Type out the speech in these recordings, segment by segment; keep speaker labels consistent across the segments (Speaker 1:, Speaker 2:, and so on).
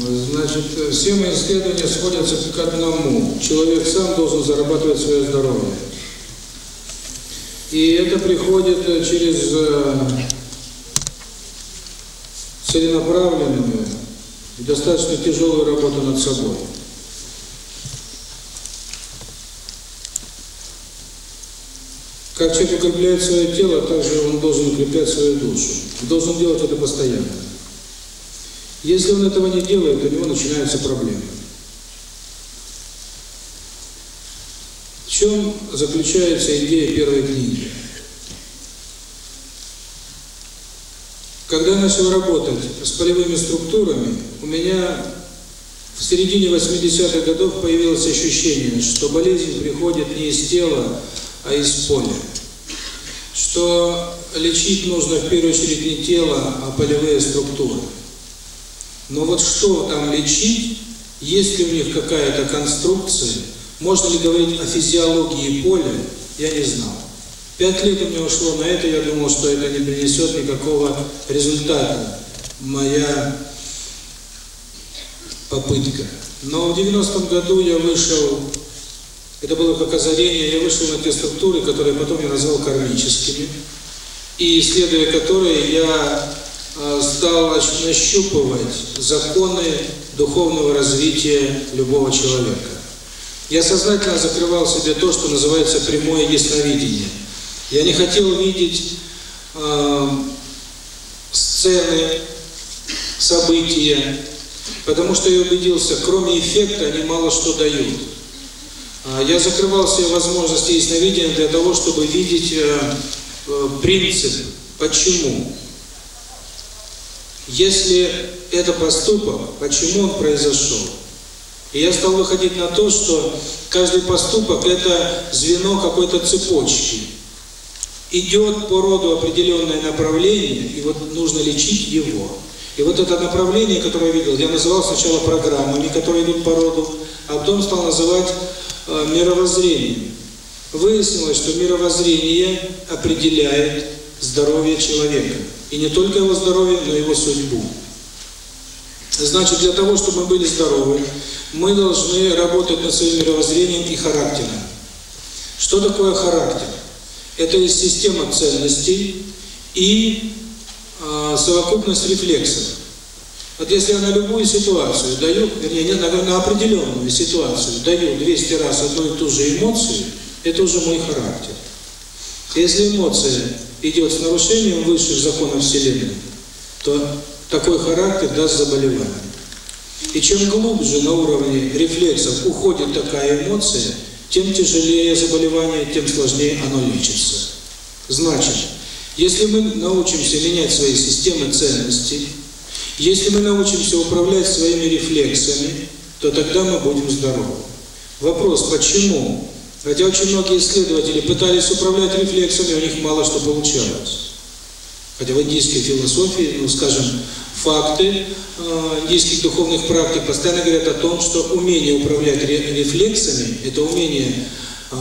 Speaker 1: Значит, все мои исследования сводятся к одному. Человек сам должен зарабатывать свое здоровье. И это приходит через целенаправленную и достаточно тяжелую работу над собой. Как человек укрепляет свое тело, также он должен укреплять свою душу. Должен делать это постоянно. Если он этого не делает, у него начинаются проблемы. В чем заключается идея первой книги? Когда я начал работать с полевыми структурами, у меня в середине 80-х годов появилось ощущение, что болезнь приходит не из тела, а из поля. Что лечить нужно в первую очередь не тело, а полевые структуры. Но вот что там лечить, есть ли у них какая-то конструкция, можно ли говорить о физиологии поля, я не знал. Пять лет у меня ушло на это, я думал, что это не принесет никакого результата, моя попытка. Но в 90-м году я вышел, это было как озарение, я вышел на те структуры, которые потом я назвал кармическими, и исследуя которые я стал нащупывать законы духовного развития любого человека. Я сознательно закрывал себе то, что называется прямое ясновидение. Я не хотел видеть э, сцены, события, потому что я убедился, кроме эффекта они мало что дают. Я закрывал себе возможности ясновидения для того, чтобы видеть э, э, принцип, почему. Если это поступок, почему он произошел? И я стал выходить на то, что каждый поступок – это звено какой-то цепочки. Идет по роду определенное направление, и вот нужно лечить его. И вот это направление, которое я видел, я называл сначала программами, которые идут по роду, а потом стал называть э, мировоззрением. Выяснилось, что мировоззрение определяет здоровье человека. И не только его здоровье, но и его судьбу. Значит, для того, чтобы мы были здоровы, мы должны работать над своим мировоззрением и характером. Что такое характер? Это и система ценностей и э, совокупность рефлексов. Вот если я на любую ситуацию даю, вернее, на, на определенную ситуацию даю 200 раз одну и ту же эмоцию, это уже мой характер. Если эмоция идет с нарушением высших законов Вселенной, то такой характер даст заболевание. И чем глубже на уровне рефлексов уходит такая эмоция, тем тяжелее заболевание, тем сложнее оно лечится. Значит, если мы научимся менять свои системы ценностей, если мы научимся управлять своими рефлексами, то тогда мы будем здоровы. Вопрос, почему Хотя очень многие исследователи пытались управлять рефлексами, у них мало что получалось. Хотя в индийской философии, ну, скажем, факты э, индийских духовных практик постоянно говорят о том, что умение управлять рефлексами – это умение э,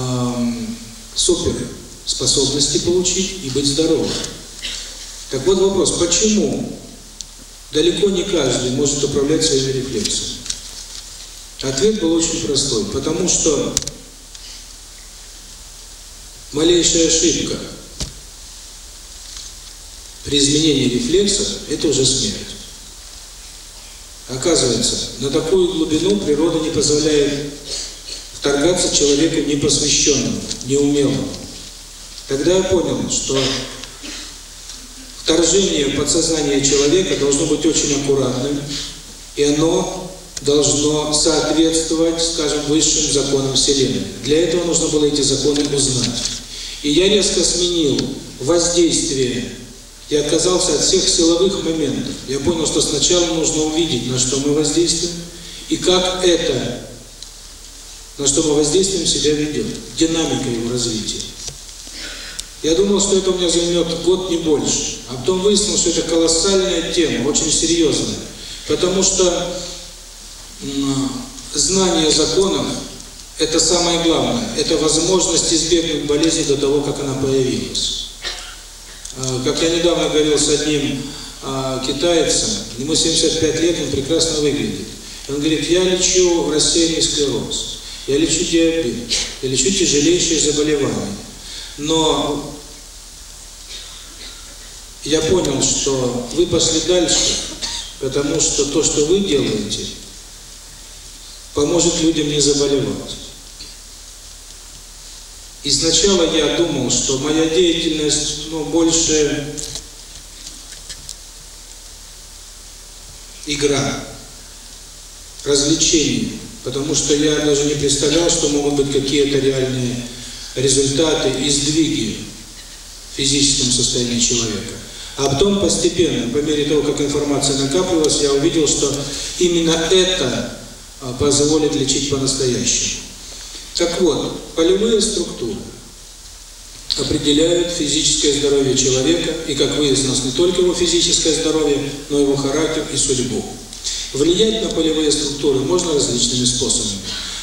Speaker 1: супер способности получить и быть здоровым. Так вот вопрос, почему далеко не каждый может управлять своими рефлексами? Ответ был очень простой. Потому что малейшая ошибка при изменении рефлексов – это уже смерть. Оказывается, на такую глубину природа не позволяет вторгаться человеку непосвященному, неумелому. Тогда я понял, что вторжение в подсознание человека должно быть очень аккуратным, и оно должно соответствовать, скажем, высшим законам Вселенной. Для этого нужно было эти законы узнать. И я резко сменил воздействие и отказался от всех силовых моментов. Я понял, что сначала нужно увидеть, на что мы воздействуем, и как это, на что мы воздействуем, себя ведет, динамика его развития. Я думал, что это у меня займет год, не больше. А потом выяснил, что это колоссальная тема, очень серьезная. Потому что знание законов это самое главное. Это возможность избегнуть болезни до того, как она появилась. Как я недавно говорил с одним а, китайца, ему 75 лет, он прекрасно выглядит. Он говорит, я лечу рассеянный склероз, я лечу диабет, я лечу тяжелейшие заболевания. Но я понял, что вы пошли дальше, потому что то, что вы делаете, поможет людям не заболевать. И сначала я думал, что моя деятельность ну, больше игра, развлечение, потому что я даже не представлял, что могут быть какие-то реальные результаты и сдвиги в физическом состоянии человека. А потом постепенно, по мере того, как информация накапливалась, я увидел, что именно это позволит лечить по-настоящему. Так вот, полевые структуры определяют физическое здоровье человека и, как выяснилось, не только его физическое здоровье, но и его характер и судьбу. Влиять на полевые структуры можно различными способами.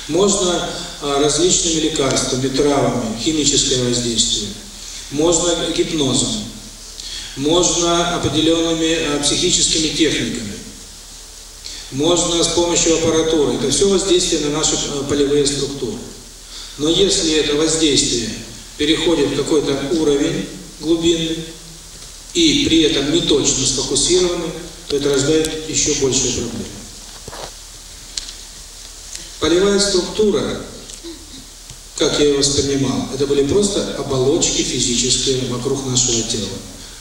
Speaker 1: Можно а, различными лекарствами, травами, химическое воздействие. Можно гипнозом. Можно определенными а, психическими техниками. Можно с помощью аппаратуры. Это все воздействие на наши а, полевые структуры. Но если это воздействие переходит в какой-то уровень глубинный и при этом не точно сфокусированы, то это рождает еще большие проблемы. Полевая структура, как я ее воспринимал, это были просто оболочки физические вокруг нашего тела.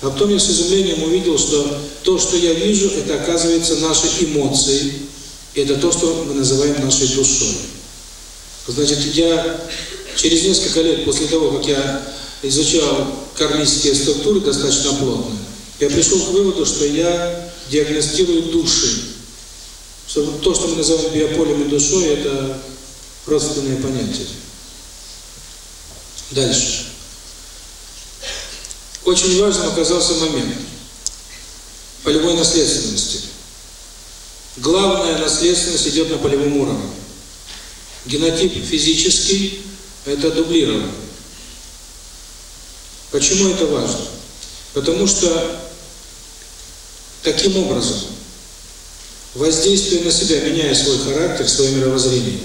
Speaker 1: А потом я с изумлением увидел, что то, что я вижу, это оказывается наши эмоции, это то, что мы называем нашей душой. Значит, я через несколько лет после того, как я изучал кармические структуры достаточно плотно, я пришел к выводу, что я диагностирую души. Что то, что мы называем биополем и душой, это родственные понятия. Дальше. Очень важным оказался момент полевой наследственности. Главная наследственность идет на полевом уровне. Генотип физический – это дублирование. Почему это важно? Потому что таким образом, воздействуя на себя, меняя свой характер, свое мировоззрение,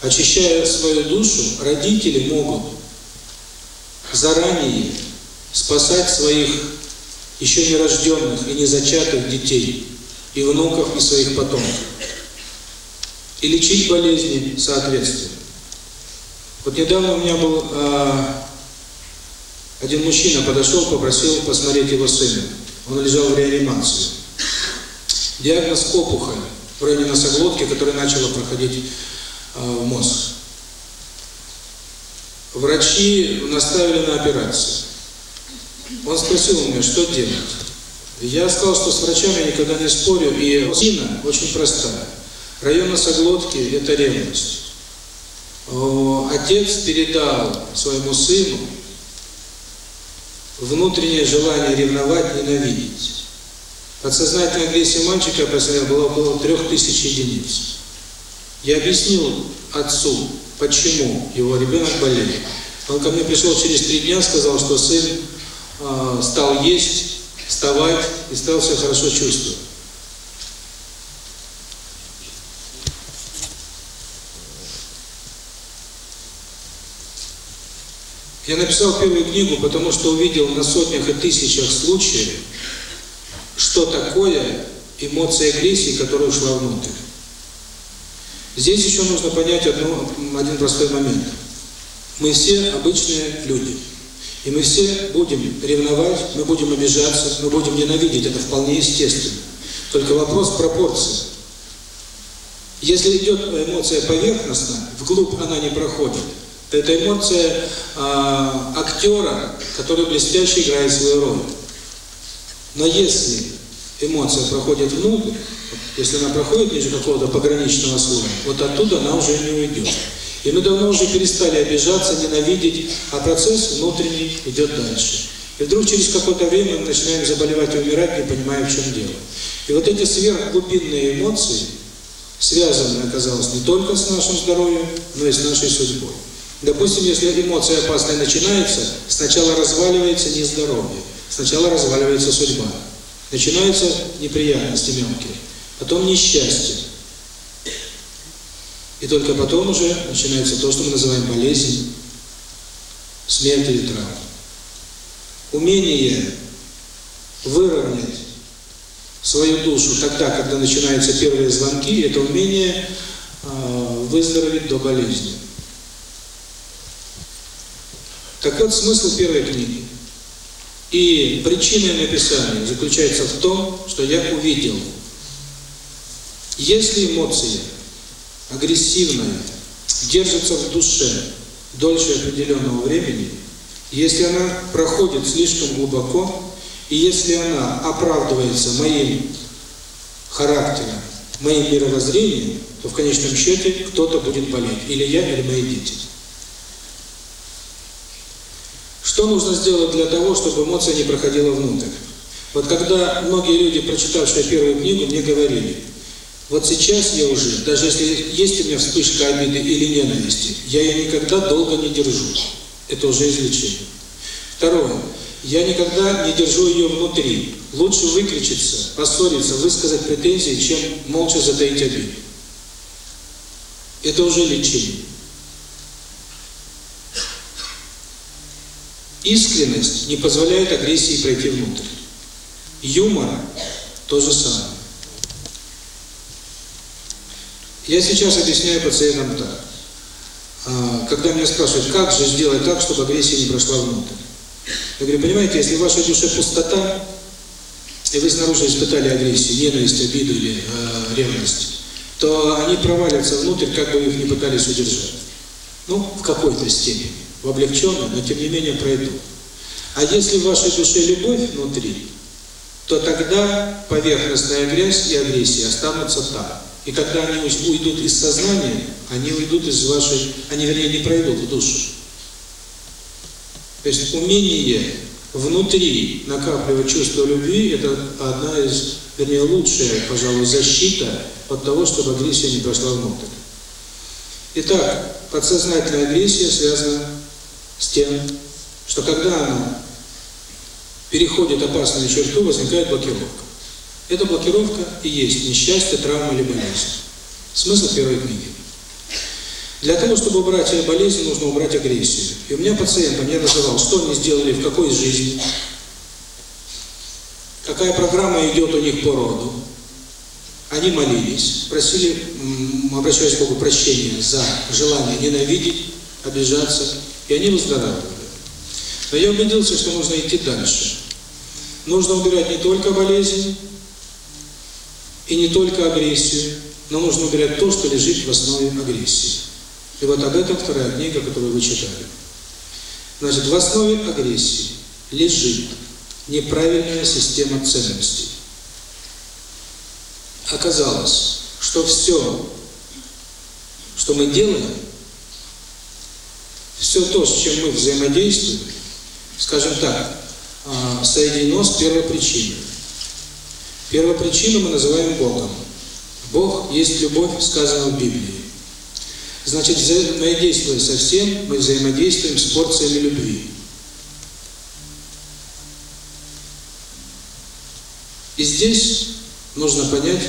Speaker 1: очищая свою душу, родители могут заранее спасать своих еще нерожденных и незачатых детей, и внуков, и своих потомков и лечить болезни соответственно. Вот недавно у меня был э, один мужчина подошел, попросил посмотреть его сына. Он лежал в реанимации. Диагноз опухоль в районе носоглотки, которая начала проходить э, в мозг. Врачи наставили на операцию. Он спросил у меня, что делать. Я сказал, что с врачами никогда не спорю, и причина очень простая. Район носоглотки – это ревность. Отец передал своему сыну внутреннее желание ревновать, ненавидеть. Подсознательная агрессия мальчика, я посмотрел, была около трех тысяч единиц. Я объяснил отцу, почему его ребенок болеет. Он ко мне пришел через три дня, сказал, что сын э, стал есть, вставать и стал себя хорошо чувствовать. Я написал первую книгу, потому что увидел на сотнях и тысячах случаев, что такое эмоция агрессии, которая ушла внутрь. Здесь еще нужно понять одно, один простой момент. Мы все обычные люди. И мы все будем ревновать, мы будем обижаться, мы будем ненавидеть. Это вполне естественно. Только вопрос пропорции. Если идет эмоция поверхностно, вглубь она не проходит. Это эмоция э, актера, который блестяще играет свою роль. Но если эмоция проходит внутрь, если она проходит ниже какого-то пограничного слоя, вот оттуда она уже не уйдет. И мы давно уже перестали обижаться, ненавидеть, а процесс внутренний идет дальше. И вдруг через какое-то время мы начинаем заболевать и умирать, не понимая, в чем дело. И вот эти сверхглубинные эмоции связаны, оказалось, не только с нашим здоровьем, но и с нашей судьбой. Допустим, если эмоция опасная начинается, сначала разваливается не здоровье, сначала разваливается судьба. Начинаются неприятности мелкие, потом несчастье. И только потом уже начинается то, что мы называем болезнь, смерть или травма. Умение выровнять свою душу тогда, когда начинаются первые звонки, это умение э, выздороветь до болезни. Так вот, смысл первой книги. И причина написания заключается в том, что я увидел, если эмоция агрессивная держится в душе дольше определенного времени, если она проходит слишком глубоко, и если она оправдывается моим характером, моим мировоззрением, то в конечном счете кто-то будет болеть, или я, или мои дети. Что нужно сделать для того, чтобы эмоция не проходила внутрь? Вот когда многие люди, прочитавшие первую книгу, мне говорили, вот сейчас я уже, даже если есть у меня вспышка обиды или ненависти, я ее никогда долго не держу. Это уже излечение. Второе. Я никогда не держу ее внутри. Лучше выкричиться, поссориться, высказать претензии, чем молча затаить обиду. Это уже лечение. Искренность не позволяет агрессии пройти внутрь. Юмор – то же самое. Я сейчас объясняю пациентам так. А, когда меня спрашивают, как же сделать так, чтобы агрессия не прошла внутрь. Я говорю, понимаете, если в вашей душе пустота, и вы снаружи испытали агрессию, ненависть, обиду или э, ревность, то они провалятся внутрь, как бы их не пытались удержать. Ну, в какой-то степени, в облегченной, но тем не менее пройдут. А если в вашей душе любовь внутри, то тогда поверхностная грязь и агрессия останутся там. И когда они уйдут из сознания, они уйдут из вашей, они, вернее, не пройдут в душу. То есть умение внутри накапливать чувство любви – это одна из, вернее, лучшая, пожалуй, защита от того, чтобы агрессия не прошла внутрь. Итак, подсознательная агрессия связана с тем, что когда она переходит опасную черту, возникает блокировка. Эта блокировка и есть несчастье, травма или болезнь. Смысл первой книги. Для того, чтобы убрать болезнь, нужно убрать агрессию. И у меня пациентам я называл, что они сделали, в какой жизни, какая программа идет у них по роду. Они молились, просили, обращаясь к Богу, прощения за желание ненавидеть, обижаться, и они выздоравливали. Но я убедился, что нужно идти дальше. Нужно убирать не только болезнь и не только агрессию, но нужно убирать то, что лежит в основе агрессии. И вот об этом вторая книга, которую вы читали. Значит, в основе агрессии лежит неправильная система ценностей. Оказалось, что все, что мы делаем, все то, с чем мы взаимодействуем, скажем так, а, соединено с первой причиной. Первопричину мы называем Богом. Бог есть любовь, сказано в Библии. Значит, взаимодействуя со всем, мы взаимодействуем с порциями любви. И здесь нужно понять,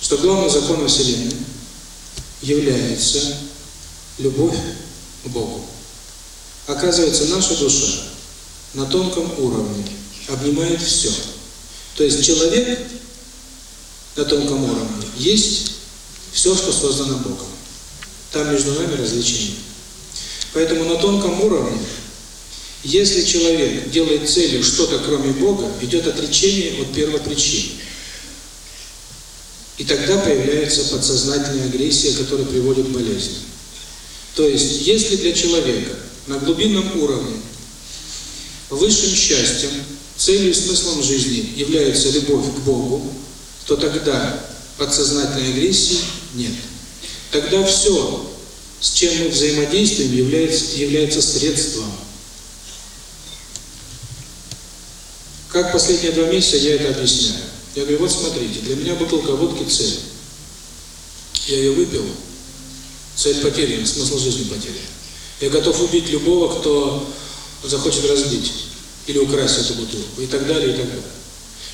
Speaker 1: что главным законом Вселенной является любовь к Богу. Оказывается, наша душа на тонком уровне обнимает все. То есть человек на тонком уровне есть все, что создано Богом. Там между нами различия Поэтому на тонком уровне, если человек делает целью что-то кроме Бога, идет отречение от первопричины. И тогда появляется подсознательная агрессия, которая приводит к болезни. То есть, если для человека на глубинном уровне высшим счастьем, целью и смыслом жизни является любовь к Богу, то тогда подсознательной агрессии нет. Тогда все, с чем мы взаимодействуем, является, является средством. Как последние два месяца я это объясняю? Я говорю, вот смотрите, для меня бутылка водки цель. Я ее выпил, цель потеряна, смысл жизни потерян. Я готов убить любого, кто захочет разбить. или украсть эту бутылку, и так далее, и так далее.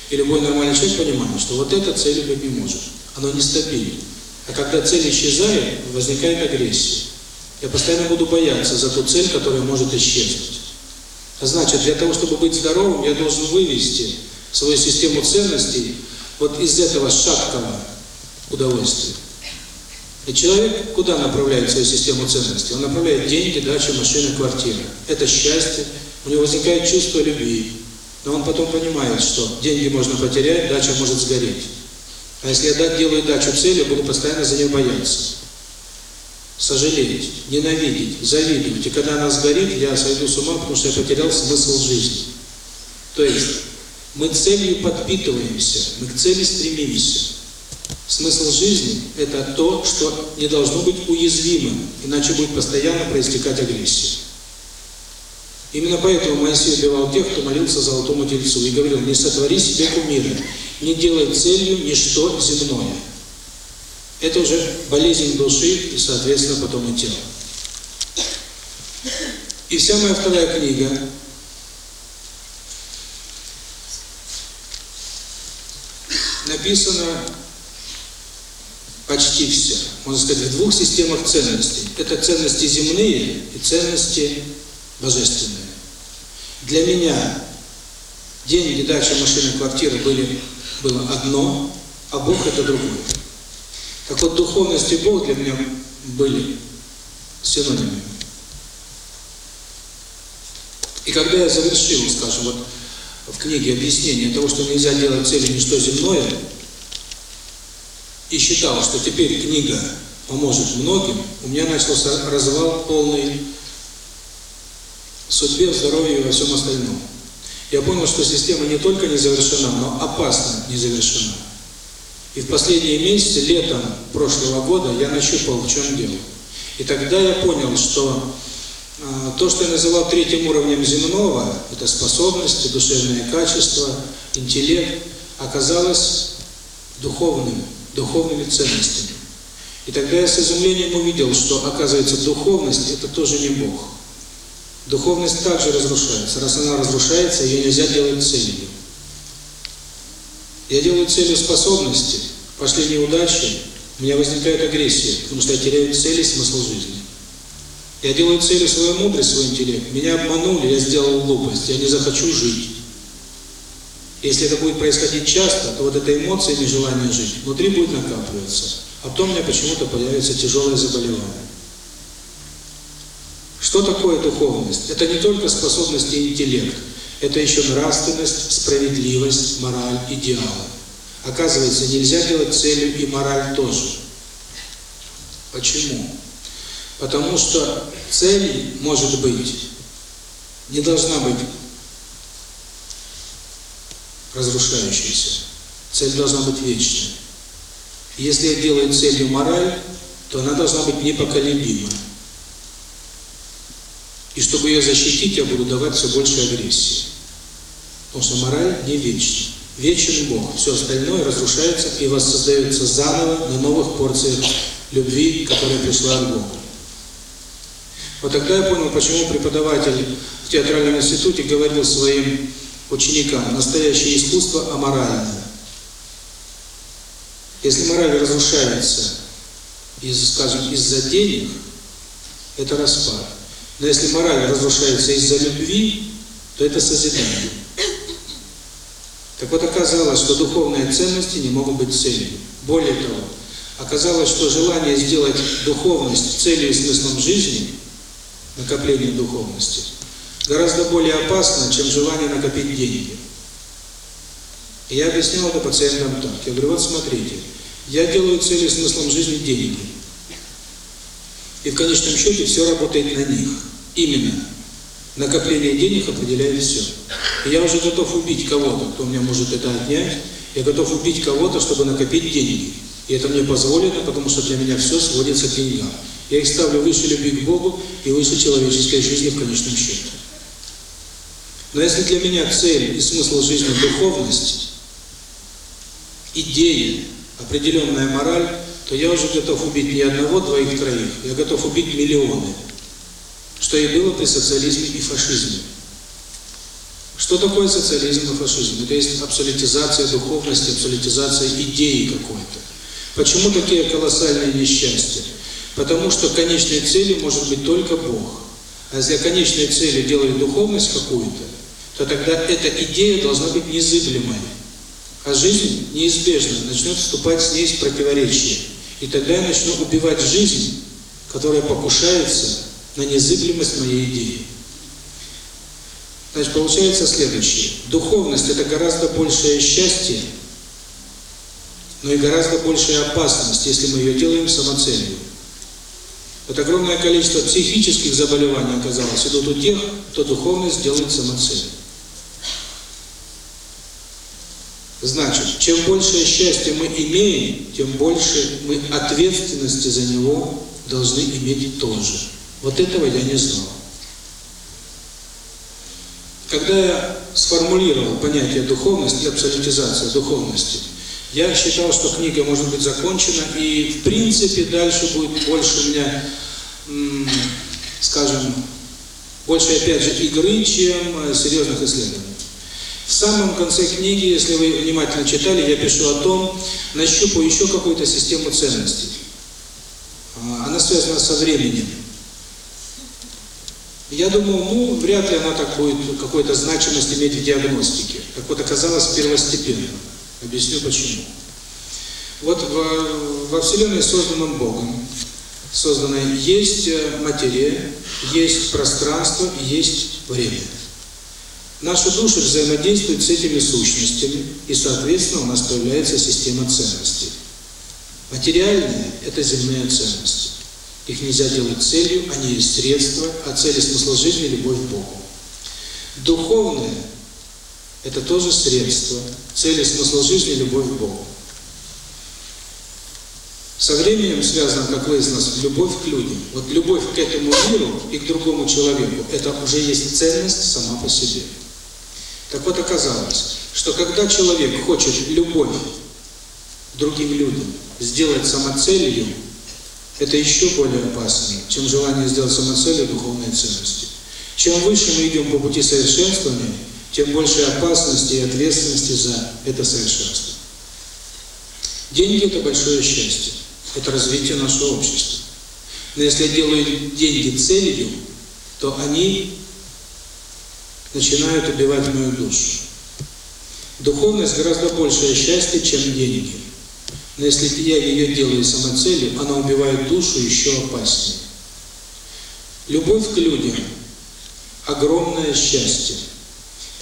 Speaker 1: И любой нормальный человек понимает, что вот эта цель быть не может. Оно нестабильно. А когда цель исчезает, возникает агрессия. Я постоянно буду бояться за ту цель, которая может исчезнуть. А значит, для того, чтобы быть здоровым, я должен вывести свою систему ценностей вот из этого шаткого удовольствия. И человек куда направляет свою систему ценностей? Он направляет деньги, дачу, машины, квартиры. Это счастье. У него возникает чувство любви. Но он потом понимает, что деньги можно потерять, дача может сгореть. А если я делаю дачу целью, буду постоянно за нее бояться. Сожалеть, ненавидеть, завидовать. И когда она сгорит, я сойду с ума, потому что я потерял смысл жизни. То есть, мы целью подпитываемся, мы к цели стремимся. Смысл жизни – это то, что не должно быть уязвимым, иначе будет постоянно проистекать агрессия. Именно поэтому Моисей убивал тех, кто молился золотому тельцу, и говорил, не сотвори себе кумира, не делай целью ничто земное. Это уже болезнь души и, соответственно, потом и тела. И вся моя вторая книга написана почти все, можно сказать, в двух системах ценностей. Это ценности земные и ценности божественные. Для меня деньги, дача, машины, квартиры были, было одно, а Бог это другое. Так вот, духовность и Бог для меня были синонимами. И когда я завершил, скажем, вот в книге объяснение того, что нельзя делать цели ничто земное, и считал, что теперь книга поможет многим, у меня начался развал полный судьбе, здоровье и во всем остальном. Я понял, что система не только не завершена, но опасно не завершена. И в последние месяцы, летом прошлого года, я нащупал, в чем дело. И тогда я понял, что э, то, что я называл третьим уровнем земного, это способности, душевные качества, интеллект, оказалось духовным, духовными ценностями. И тогда я с изумлением увидел, что, оказывается, духовность – это тоже не Бог. Духовность также разрушается. Раз она разрушается, ее нельзя делать целью. Я делаю целью способности, пошли неудачи, у меня возникает агрессия, потому что я теряю цель и смысл жизни. Я делаю целью свою мудрость, свой интеллект. Меня обманули, я сделал глупость, я не захочу жить. Если это будет происходить часто, то вот эта эмоция и нежелание жить внутри будет накапливаться. А потом у меня почему-то появится тяжелое заболевание. Что такое духовность? Это не только способность и интеллект. Это еще нравственность, справедливость, мораль, идеалы. Оказывается, нельзя делать целью и мораль тоже. Почему? Потому что цель, может быть, не должна быть разрушающейся. Цель должна быть вечной. Если я делаю целью мораль, то она должна быть непоколебима. И чтобы ее защитить, я буду давать все больше агрессии. Потому что мораль не вечна. Вечен Бог. Все остальное разрушается и воссоздается заново на новых порциях любви, которая пришла от Бога. Вот тогда я понял, почему преподаватель в театральном институте говорил своим ученикам, настоящее искусство аморальное. Если мораль разрушается, из, скажем, из-за денег, это распад. Но если мораль разрушается из-за любви, то это созидание. Так вот, оказалось, что духовные ценности не могут быть целью. Более того, оказалось, что желание сделать духовность целью и смыслом жизни, накопление духовности, гораздо более опасно, чем желание накопить деньги. Я объяснял это пациентам так. Я говорю, вот смотрите, я делаю целью смыслом жизни деньги. И в конечном счете все работает на них. Именно. Накопление денег определяет все. И я уже готов убить кого-то, кто мне может это отнять. Я готов убить кого-то, чтобы накопить деньги. И это мне позволено, потому что для меня все сводится к деньгам. Я их ставлю выше любви к Богу и выше человеческой жизни в конечном счете. Но если для меня цель и смысл жизни – духовность, идея, определенная мораль, то я уже готов убить не одного, двоих, троих. Я готов убить миллионы. Что и было при социализме и фашизме. Что такое социализм и фашизм? Это есть абсолютизация духовности, абсолютизация идеи какой-то. Почему такие колоссальные несчастья? Потому что конечной целью может быть только Бог. А если конечной целью делать духовность какую-то, то тогда эта идея должна быть незыблемой. А жизнь неизбежно начнет вступать с ней в противоречие. И тогда я начну убивать жизнь, которая покушается на незыблемость моей идеи. Значит, получается следующее. Духовность – это гораздо большее счастье, но и гораздо большая опасность, если мы ее делаем самоцелью. Вот огромное количество психических заболеваний оказалось идут у тех, кто духовность делает самоцелью. Значит, чем большее счастье мы имеем, тем больше мы ответственности за него должны иметь тоже. Вот этого я не знал. Когда я сформулировал понятие духовности и абсолютизация духовности, я считал, что книга может быть закончена, и в принципе дальше будет больше у меня, скажем, больше опять же игры, чем серьезных исследований. В самом конце книги, если вы внимательно читали, я пишу о том, нащупаю еще какую-то систему ценностей. Она связана со временем. Я думал, ну, вряд ли она так будет какой-то значимость иметь в диагностике. Так вот, оказалось первостепенно. Объясню почему. Вот во, во Вселенной, созданном Богом, созданной есть материя, есть пространство, есть время. Наши души взаимодействуют с этими сущностями, и, соответственно, у нас появляется система ценностей. Материальные – это земные ценности. Их нельзя делать целью, они есть средства, а цель и смысл жизни – любовь к Богу. Духовное – это тоже средство, цель и смысл жизни – любовь к Богу. Со временем связана, как выяснилось, любовь к людям. Вот любовь к этому миру и к другому человеку – это уже есть ценность сама по себе. Так вот оказалось, что когда человек хочет любовь другим людям сделать самоцелью, это еще более опасно, чем желание сделать самоцелью духовные ценности. Чем выше мы идем по пути совершенствования, тем больше опасности и ответственности за это совершенство. Деньги – это большое счастье, это развитие нашего общества. Но если я делаю деньги целью, то они начинают убивать мою душу. Духовность гораздо большее счастье, чем деньги. Но если я ее делаю самоцелью, она убивает душу еще опаснее. Любовь к людям – огромное счастье.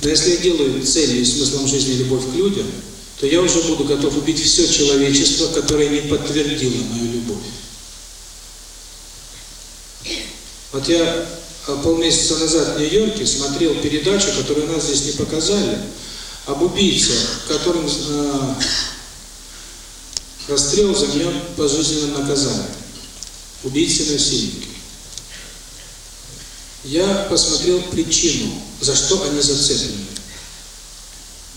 Speaker 1: Но если я делаю целью и смыслом жизни любовь к людям, то я уже буду готов убить все человечество, которое не подтвердило мою любовь. Вот я полмесяца назад в Нью-Йорке смотрел передачу, которую нас здесь не показали, об убийце, которым э, расстрел заменен пожизненным наказанием. Убийцы-насильники. Я посмотрел причину, за что они зацеплены.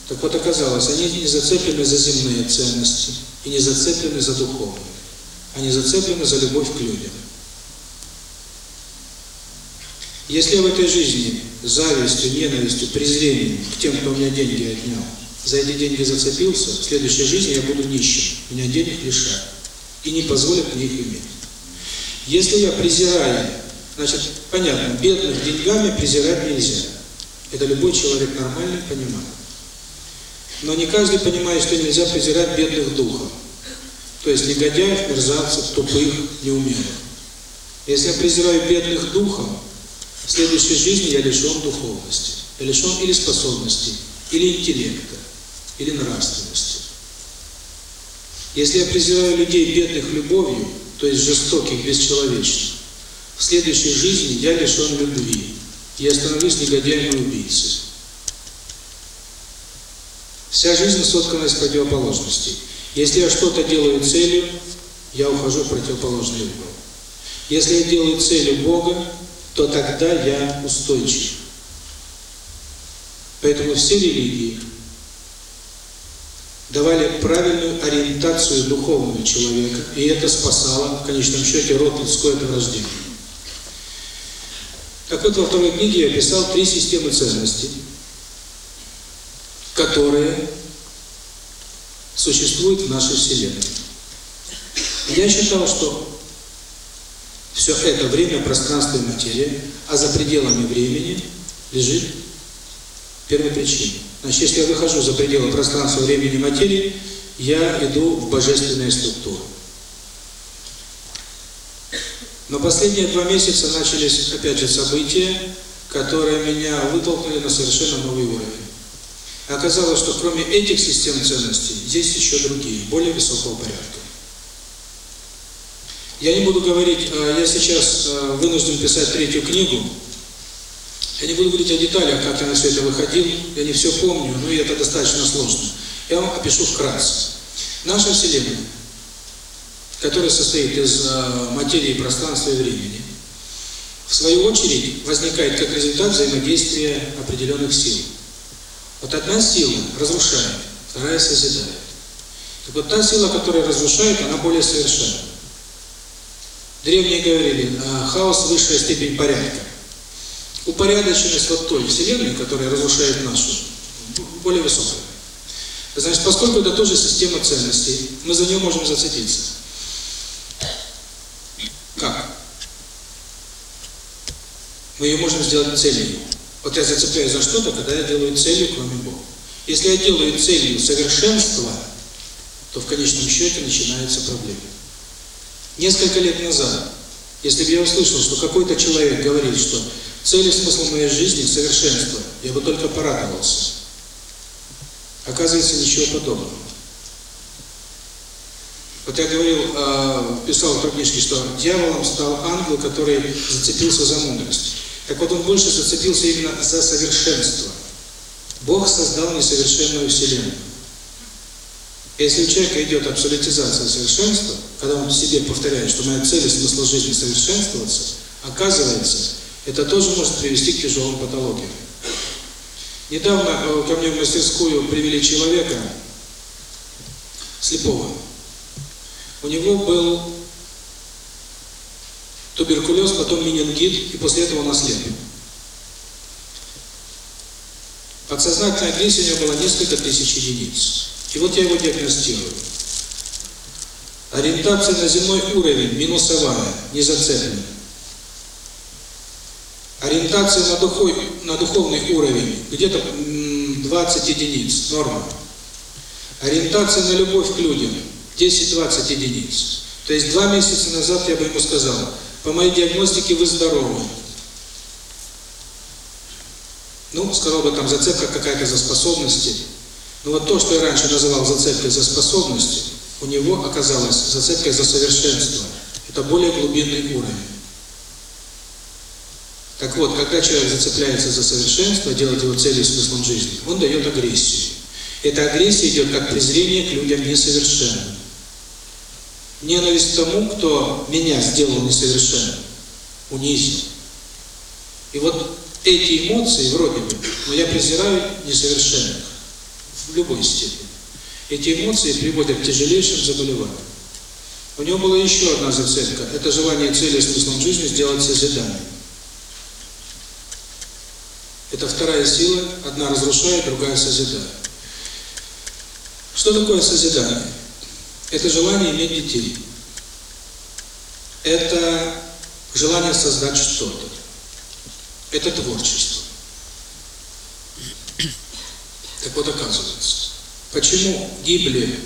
Speaker 1: Так вот оказалось, они не зацеплены за земные ценности и не зацеплены за духовные. Они зацеплены за любовь к людям. Если я в этой жизни завистью, ненавистью, презрением к тем, кто у меня деньги отнял, за эти деньги зацепился, в следующей жизни я буду нищим, меня денег лишат, и не позволят мне их иметь. Если я презираю, значит, понятно, бедных деньгами презирать нельзя. Это любой человек нормальный понимает. Но не каждый понимает, что нельзя презирать бедных духом. То есть негодяев, мерзавцев, тупых, неумелых. Если я презираю бедных духом, в следующей жизни я лишен духовности. Я лишен или способностей, или интеллекта, или нравственности. Если я презираю людей бедных любовью, то есть жестоких, бесчеловечных, в следующей жизни я лишен любви. Я становлюсь негодяем и убийцей. Вся жизнь соткана из противоположностей. Если я что-то делаю целью, я ухожу в противоположный угол. Если я делаю целью Бога, то тогда я устойчив. Поэтому все религии давали правильную ориентацию духовного человека, и это спасало, в конечном счете, род людской от рождения. Так вот, во второй книге я писал три системы ценностей. которые существуют в нашей Вселенной. Я считал, что все это время, пространство и материя, а за пределами времени лежит первопричина. Значит, если я выхожу за пределы пространства, времени и материи, я иду в божественные структуры. Но последние два месяца начались, опять же, события, которые меня вытолкнули на совершенно новый уровень. Оказалось, что кроме этих систем ценностей, есть еще другие, более высокого порядка. Я не буду говорить, я сейчас вынужден писать третью книгу, я не буду говорить о деталях, как я на все это выходил, я не все помню, но это достаточно сложно. Я вам опишу вкратце. Наша Вселенная, которая состоит из материи, пространства и времени, в свою очередь возникает как результат взаимодействия определенных сил. Вот одна сила разрушает, вторая созидает. Так вот та сила, которая разрушает, она более совершенна. Древние говорили, хаос – высшая степень порядка. Упорядоченность вот той Вселенной, которая разрушает нашу, более высокая. Значит, поскольку это тоже система ценностей, мы за нее можем зацепиться. Как? Мы ее можем сделать целью. Вот я зацепляюсь за что-то, когда я делаю целью, кроме Бога. Если я делаю целью совершенства, то в конечном счете начинается проблема. Несколько лет назад, если бы я услышал, что какой-то человек говорит, что цель и смысл моей жизни – совершенство, я бы только порадовался. Оказывается, ничего подобного. Вот я говорил, писал в книжке, что дьяволом стал ангел, который зацепился за мудрость. Так вот, он больше зацепился именно за совершенство. Бог создал несовершенную Вселенную. Если у человека идет абсолютизация совершенства, когда он себе повторяет, что моя цель и смысл жизни совершенствоваться, оказывается, это тоже может привести к тяжелым патологиям. Недавно ко мне в мастерскую привели человека, слепого. У него был туберкулез, потом менингит, и после этого он ослеп. Подсознательная агрессия у него была несколько тысяч единиц. И вот я его диагностирую. Ориентация на земной уровень минусовая, не зацеплена. Ориентация на, духой, на духовный уровень где-то 20 единиц, норма. Ориентация на любовь к людям 10-20 единиц. То есть два месяца назад я бы ему сказал, по моей диагностике вы здоровы. Ну, сказал бы, там зацепка какая-то за способности. Но вот то, что я раньше называл зацепкой за способности, у него оказалось зацепкой за совершенство. Это более глубинный уровень. Так вот, когда человек зацепляется за совершенство, делает его целью и смыслом жизни, он дает агрессию. Эта агрессия идет как презрение к людям несовершенным. Ненависть к тому, кто меня сделал несовершенным, унизил. И вот эти эмоции, вроде бы, но я презираю несовершенных в любой степени. Эти эмоции приводят к тяжелейшим заболеваниям. У него была еще одна зацепка – это желание цели смыслом жизни сделать созидание. Это вторая сила, одна разрушает, другая созидает. Что такое созидание? Это желание иметь детей. Это желание создать что-то. Это творчество. Так вот оказывается, почему гибли,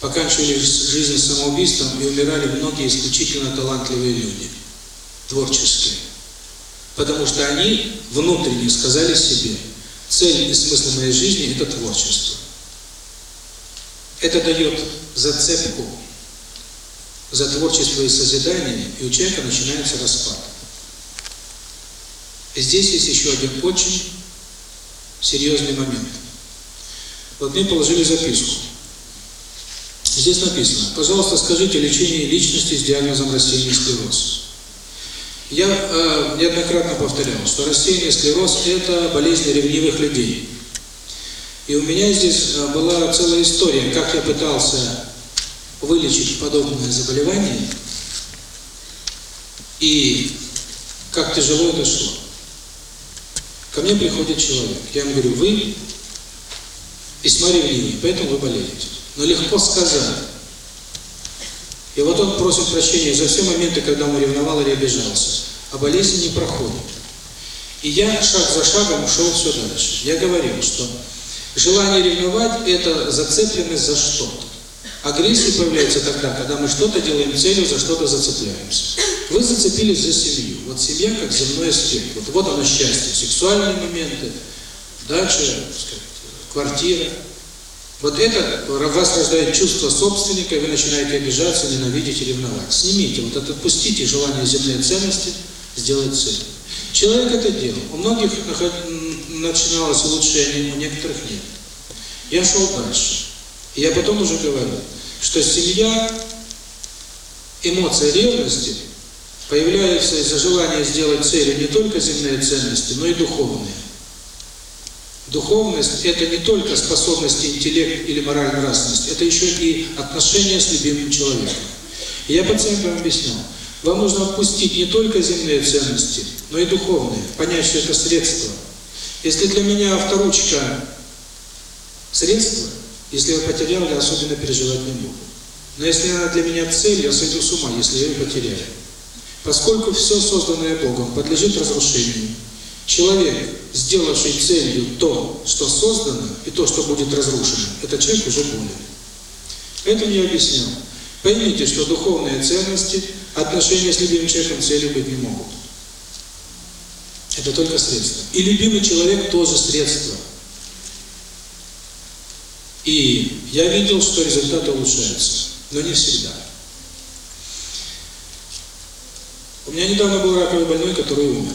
Speaker 1: поканчивали жизнь самоубийством и умирали многие исключительно талантливые люди, творческие? Потому что они внутренне сказали себе, цель и смысл моей жизни – это творчество. Это дает зацепку за творчество и созидание, и у человека начинается распад. И здесь есть еще один очень серьезный момент. Вот мне положили записку. Здесь написано, пожалуйста, скажите о лечении личности с диагнозом рассеянный склероз. Я э, неоднократно повторял, что рассеянный склероз – это болезнь ревнивых людей. И у меня здесь была целая история, как я пытался вылечить подобное заболевание, и как тяжело это шло. Ко мне приходит человек, я ему говорю, вы весьма ревнивый, поэтому вы болеете. Но легко сказать. И вот он просит прощения за все моменты, когда он ревновал или обижался. А болезнь не проходит. И я шаг за шагом ушел все дальше. Я говорил, что желание ревновать – это зацепленность за что-то. Агрессия появляется тогда, когда мы что-то делаем целью, за что-то зацепляемся. Вы зацепились за семью. Вот семья как земной аспект. Вот, вот оно счастье. Сексуальные моменты, дача, сказать, квартира. Вот это в вас рождает чувство собственника, и вы начинаете обижаться, ненавидеть и ревновать. Снимите, вот это, отпустите желание земные ценности сделать цель. Человек это делал. У многих начиналось улучшение, у некоторых нет. Я шел дальше. И я потом уже говорю, что семья, эмоция ревности появляется из-за желания сделать целью не только земные ценности, но и духовные. Духовность – это не только способности, интеллект или моральная нравственность, это еще и отношения с любимым человеком. Я пациентам объяснял, вам нужно отпустить не только земные ценности, но и духовные, понять, что это средство. Если для меня авторучка – средство, если я потерял, я особенно переживать не буду. Но если она для меня цель, я сойду с ума, если я ее потеряю. Поскольку все созданное Богом подлежит разрушению, человек, сделавший целью то, что создано, и то, что будет разрушено, этот человек уже болен. Поэтому я объяснял. Поймите, что духовные ценности, отношения с любимым человеком целью быть не могут. Это только средство. И любимый человек тоже средство. И я видел, что результаты улучшаются, но не всегда. У меня недавно был раковый больной, который умер.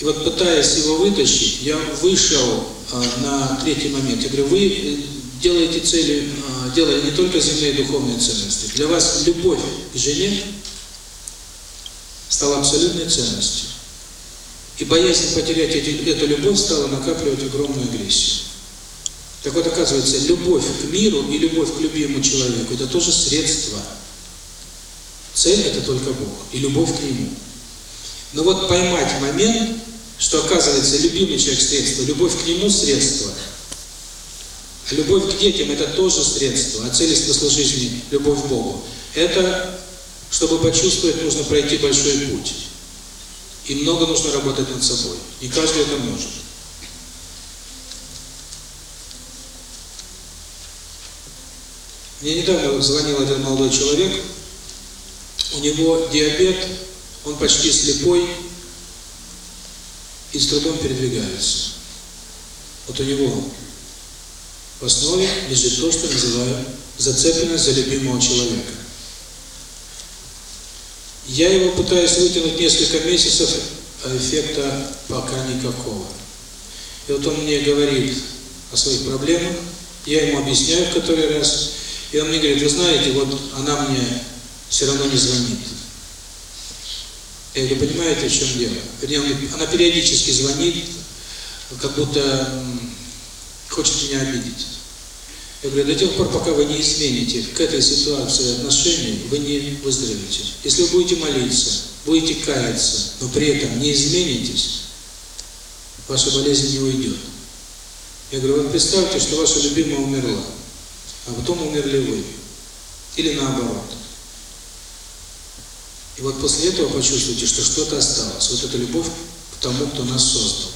Speaker 1: И вот пытаясь его вытащить, я вышел а, на третий момент. Я говорю, вы делаете цели, а, делая не только земные духовные ценности. Для вас любовь к жене стала абсолютной ценностью. И боязнь потерять эти, эту любовь стала накапливать огромную агрессию. Так вот, оказывается, любовь к миру и любовь к любимому человеку – это тоже средства. Цель – это только Бог, и любовь к Нему. Но вот поймать момент, что оказывается любимый человек – средство, любовь к Нему – средство, а любовь к детям – это тоже средство, а цель и смысл жизни – любовь к Богу. Это, чтобы почувствовать, нужно пройти большой путь. И много нужно работать над собой. Не каждый это может. Мне недавно звонил один молодой человек, у него диабет, он почти слепой и с трудом передвигается. Вот у него в основе лежит то, что называю зацепленность за любимого человека. Я его пытаюсь вытянуть несколько месяцев, а эффекта пока никакого. И вот он мне говорит о своих проблемах, я ему объясняю в который раз, и он мне говорит, вы знаете, вот она мне все равно не звонит. Я говорю, понимаете, в чем дело? она периодически звонит, как будто хочет меня обидеть. Я говорю, до тех пор, пока вы не измените к этой ситуации отношения, вы не выздоровеете. Если вы будете молиться, будете каяться, но при этом не изменитесь, ваша болезнь не уйдет. Я говорю, вот представьте, что ваша любимая умерла а потом умерли вы. Или наоборот. И вот после этого почувствуйте, что что-то осталось. Вот эта любовь к тому, кто нас создал.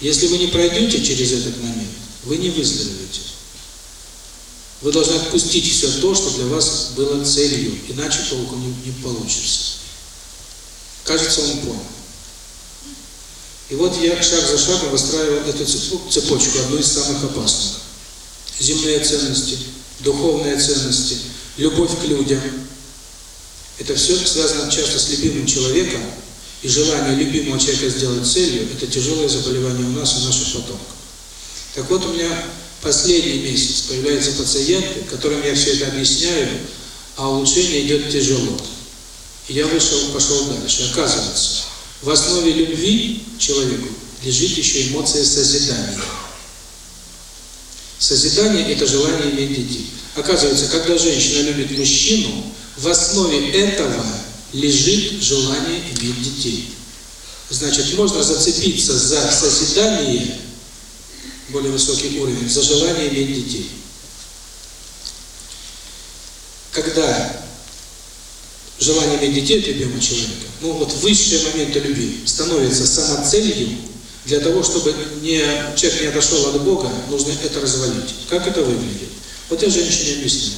Speaker 1: Если вы не пройдете через этот момент, вы не выздоровеете. Вы должны отпустить все то, что для вас было целью, иначе толку не, не получится. Кажется, он понял. И вот я шаг за шагом выстраивал эту цепочку, одну из самых опасных земные ценности, духовные ценности, любовь к людям. Это все связано часто с любимым человеком, и желание любимого человека сделать целью – это тяжелое заболевание у нас и наших потомков. Так вот, у меня последний месяц появляются пациенты, которым я все это объясняю, а улучшение идет тяжело. И я вышел, пошел дальше. Оказывается, в основе любви человеку лежит еще эмоция созидания. Созидание – это желание иметь детей. Оказывается, когда женщина любит мужчину, в основе этого лежит желание иметь детей. Значит, можно зацепиться за созидание более высокий уровень, за желание иметь детей. Когда желание иметь детей от любимого человека, ну вот высшие моменты любви становятся самоцелью, для того, чтобы не, человек не отошел от Бога, нужно это развалить. Как это выглядит? Вот я женщине объясню.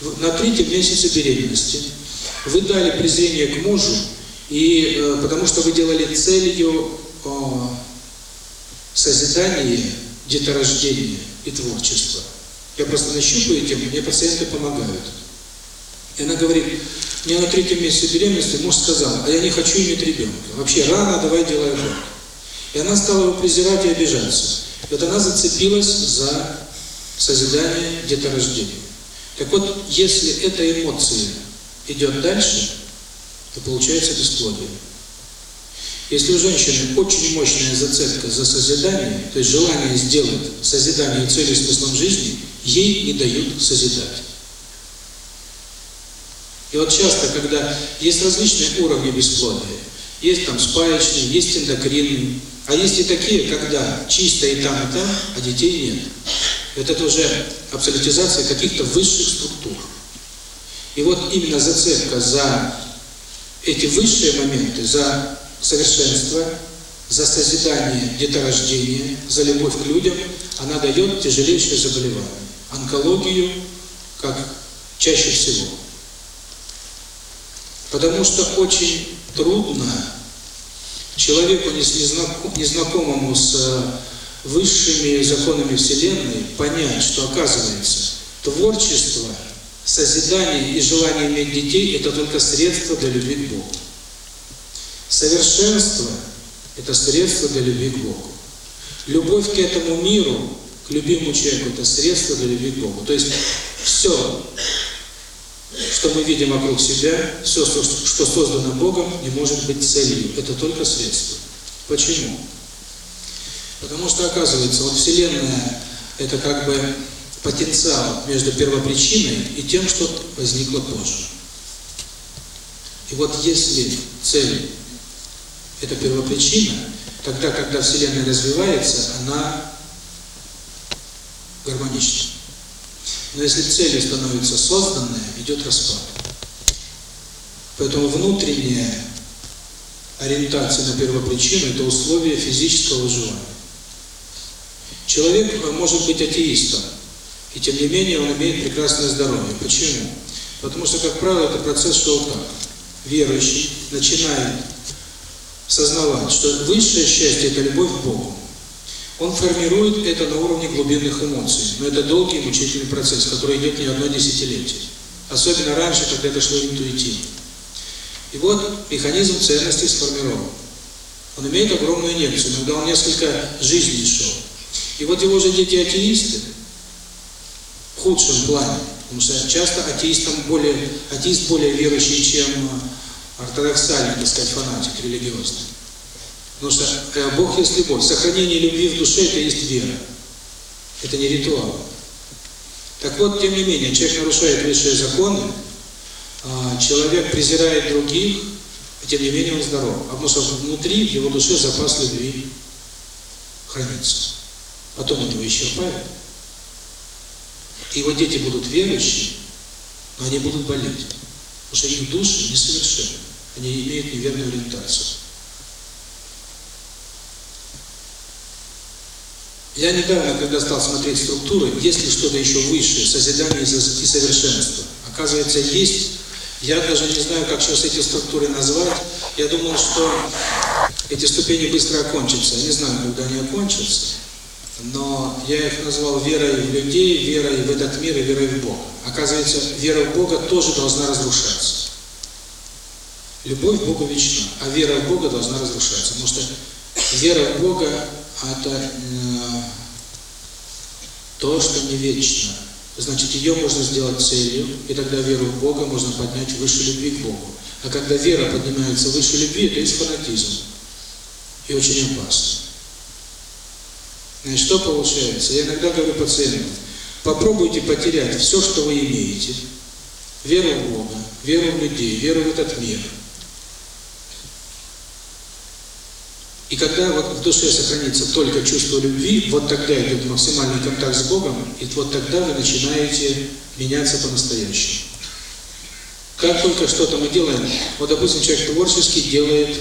Speaker 1: На третьем месяце беременности вы дали презрение к мужу, и э, потому что вы делали целью э, созидание, деторождение и творчество. Я просто нащупаю тему, мне пациенты помогают. И она говорит, мне на третьем месяце беременности муж сказал, а я не хочу иметь ребенка. Вообще рано, давай делай аборт. И она стала его презирать и обижаться. И вот она зацепилась за созидание деторождения. Так вот, если эта эмоция идет дальше, то получается бесплодие. Если у женщины очень мощная зацепка за созидание, то есть желание сделать созидание целью смыслом жизни, ей не дают созидать. И вот часто, когда есть различные уровни бесплодия, есть там спаечный, есть эндокринный, а есть и такие, когда чисто и там, и там, а детей нет. Это уже абсолютизация каких-то высших структур. И вот именно зацепка за эти высшие моменты, за совершенство, за созидание деторождения, за любовь к людям, она дает тяжелейшее заболевание. Онкологию, как чаще всего. Потому что очень трудно человеку, незнакомому с э, высшими законами Вселенной, понять, что оказывается творчество, созидание и желание иметь детей – это только средство для любви к Богу. Совершенство – это средство для любви к Богу. Любовь к этому миру, к любимому человеку – это средство для любви к Богу. То есть все, что мы видим вокруг себя, все, что создано Богом, не может быть целью. Это только средство. Почему? Потому что, оказывается, вот Вселенная – это как бы потенциал между первопричиной и тем, что возникло позже. И вот если цель – это первопричина, тогда, когда Вселенная развивается, она гармонична. Но если целью становится созданное, идет распад. Поэтому внутренняя ориентация на первопричину – это условие физического выживания. Человек может быть атеистом, и тем не менее он имеет прекрасное здоровье. Почему? Потому что, как правило, это процесс шел как? Верующий начинает сознавать, что высшее счастье – это любовь к Богу. Он формирует это на уровне глубинных эмоций. Но это долгий мучительный процесс, который идет не одно десятилетие. Особенно раньше, когда это шло интуитивно. И вот механизм ценностей сформирован. Он имеет огромную инъекцию, иногда он несколько жизней шел. И вот его же дети атеисты, в худшем плане, потому что часто атеистам более, атеист более верующий, чем ортодоксальный, так сказать, фанатик религиозный. Потому что э, Бог есть любовь. Сохранение любви в душе – это есть вера. Это не ритуал. Так вот, тем не менее, человек нарушает высшие законы, э, человек презирает других, и тем не менее он здоров. А потому что внутри, в его душе запас любви хранится. Потом этого исчерпает. И его дети будут верующие, но они будут болеть. Потому что их души несовершенны. Они имеют неверную ориентацию. Я недавно, когда стал смотреть структуры, есть ли что-то еще высшее, созидание и совершенство. Оказывается, есть. Я даже не знаю, как сейчас эти структуры назвать. Я думал, что эти ступени быстро окончатся. Я не знаю, когда они окончатся. Но я их назвал верой в людей, верой в этот мир и верой в Бога. Оказывается, вера в Бога тоже должна разрушаться. Любовь к Богу вечна, а вера в Бога должна разрушаться. Потому что вера в Бога это э, то, что не вечно. Значит, ее можно сделать целью, и тогда веру в Бога можно поднять выше любви к Богу. А когда вера поднимается выше любви, это есть фанатизм. И очень опасно. Значит, что получается? Я иногда говорю пациентам, попробуйте потерять все, что вы имеете. Веру в Бога, веру в людей, веру в этот мир – И когда вот в душе сохранится только чувство любви, вот тогда идет максимальный контакт с Богом, и вот тогда вы начинаете меняться по-настоящему. Как только что-то мы делаем, вот, допустим, человек творческий делает,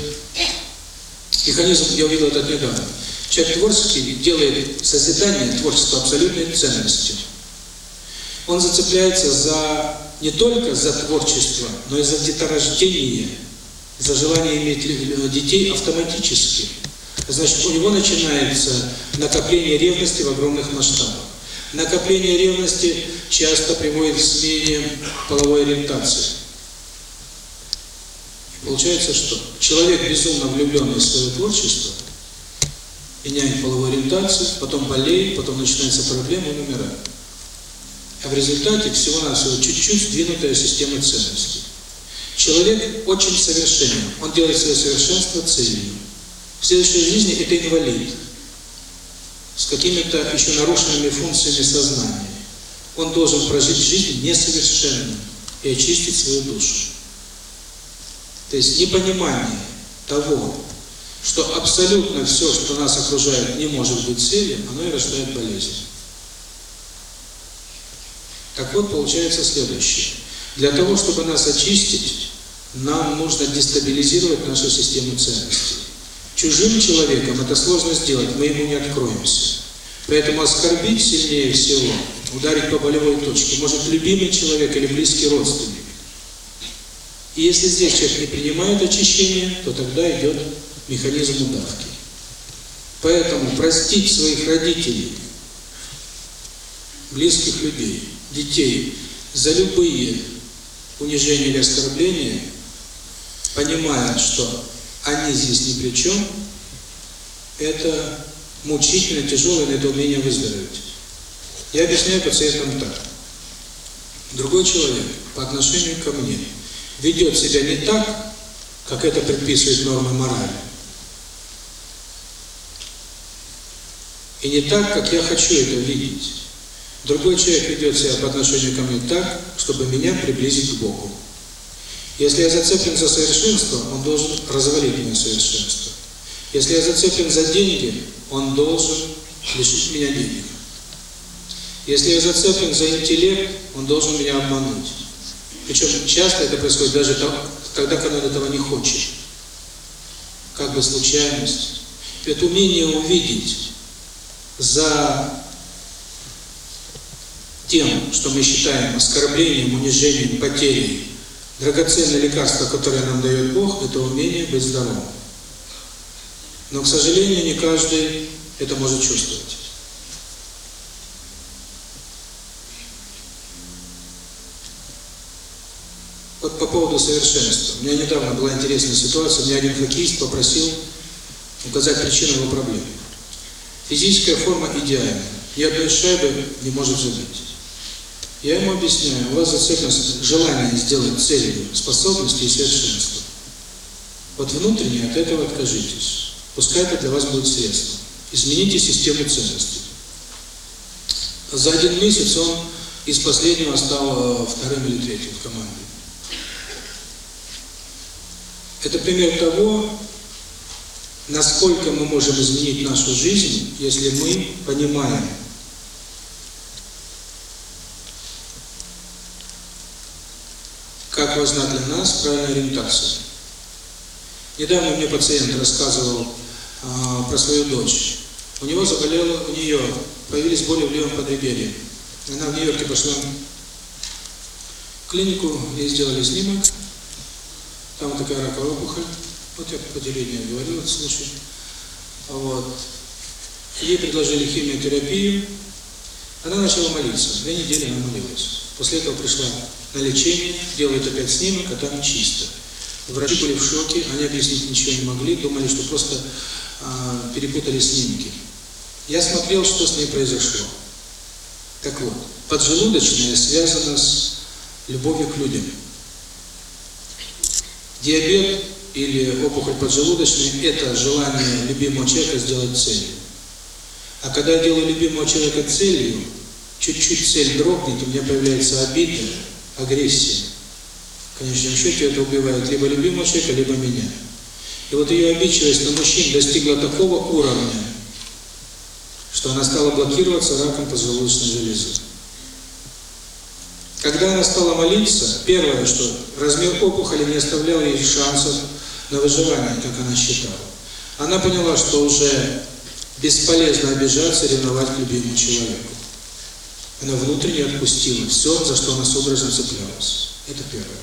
Speaker 1: механизм, я увидел это недавно, человек творческий делает созидание, творчество абсолютной ценностью. Он зацепляется за не только за творчество, но и за деторождение, за желание иметь детей автоматически. Значит, у него начинается накопление ревности в огромных масштабах. Накопление ревности часто приводит к смене половой ориентации. Получается, что человек безумно влюбленный в свое творчество, меняет половую ориентацию, потом болеет, потом начинаются проблемы и умирает. А в результате всего-навсего чуть-чуть сдвинутая система ценностей. Человек очень совершенен, он делает свое совершенство целью. В следующей жизни это инвалид с какими-то еще нарушенными функциями сознания. Он должен прожить жизнь несовершенную и очистить свою душу. То есть непонимание того, что абсолютно все, что нас окружает, не может быть целью, оно и рождает болезнь. Так вот, получается следующее. Для того, чтобы нас очистить, нам нужно дестабилизировать нашу систему ценностей. Чужим человеком это сложно сделать, мы ему не откроемся. Поэтому оскорбить сильнее всего, ударить по болевой точке, может любимый человек или близкий родственник. И если здесь человек не принимает очищение, то тогда идет механизм удавки. Поэтому простить своих родителей, близких людей, детей за любые унижения или оскорбления, понимая, что они здесь ни при чем, это мучительно, тяжелое, но это умение выздороветь. Я объясняю пациентам так. Другой человек по отношению ко мне – ведет себя не так, как это предписывает нормы морали, и не так, как я хочу это видеть. Другой человек ведет себя по отношению ко мне так, чтобы меня приблизить к Богу. Если я зацеплен за совершенство, он должен развалить мое совершенство. Если я зацеплен за деньги, он должен лишить меня денег. Если я зацеплен за интеллект, он должен меня обмануть. Причем часто это происходит даже тогда, когда он этого не хочет. Как бы случайность. Это умение увидеть за тем, что мы считаем оскорблением, унижением, потерей, драгоценное лекарство, которое нам дает Бог, это умение быть здоровым. Но, к сожалению, не каждый это может чувствовать. Вот по поводу совершенства. У меня недавно была интересная ситуация, меня один хоккеист попросил указать причину его проблемы. Физическая форма идеальна, ни одной шайбы не может забить. Я ему объясняю, у вас зацепленность, желание сделать целью способности и совершенство. Вот внутренне от этого откажитесь. Пускай это для вас будет средство. Измените систему ценностей. За один месяц он из последнего стал э, вторым или третьим в команде. Это пример того, насколько мы можем изменить нашу жизнь, если мы понимаем, как важна для нас правильная ориентация. Недавно мне пациент рассказывал а, про свою дочь. У него заболело, у нее появились боли в левом подреберье. Она в Нью-Йорке пошла в клинику, ей сделали снимок, там такая раковая опухоль, вот я по делению говорил этот случай. Вот. Ей предложили химиотерапию, она начала молиться, две недели она молилась. После этого пришла на лечение, делает опять снимок, а там чисто. Врачи были в шоке, они объяснить ничего не могли, думали, что просто э, перепутали снимки. Я смотрел, что с ней произошло. Так вот, поджелудочная связана с любовью к людям. Диабет или опухоль поджелудочной – это желание любимого человека сделать целью. А когда я делаю любимого человека целью, чуть-чуть цель дрогнет, у меня появляется обида, агрессия. В конечном счете это убивает либо любимого человека, либо меня. И вот ее обидчивость на мужчин достигла такого уровня, что она стала блокироваться раком поджелудочной железы. Когда она стала молиться, первое, что размер опухоли не оставлял ей шансов на выживание, как она считала. Она поняла, что уже бесполезно обижаться, ревновать к любимому человеку. Она внутренне отпустила все, за что она с образом цеплялась. Это первое.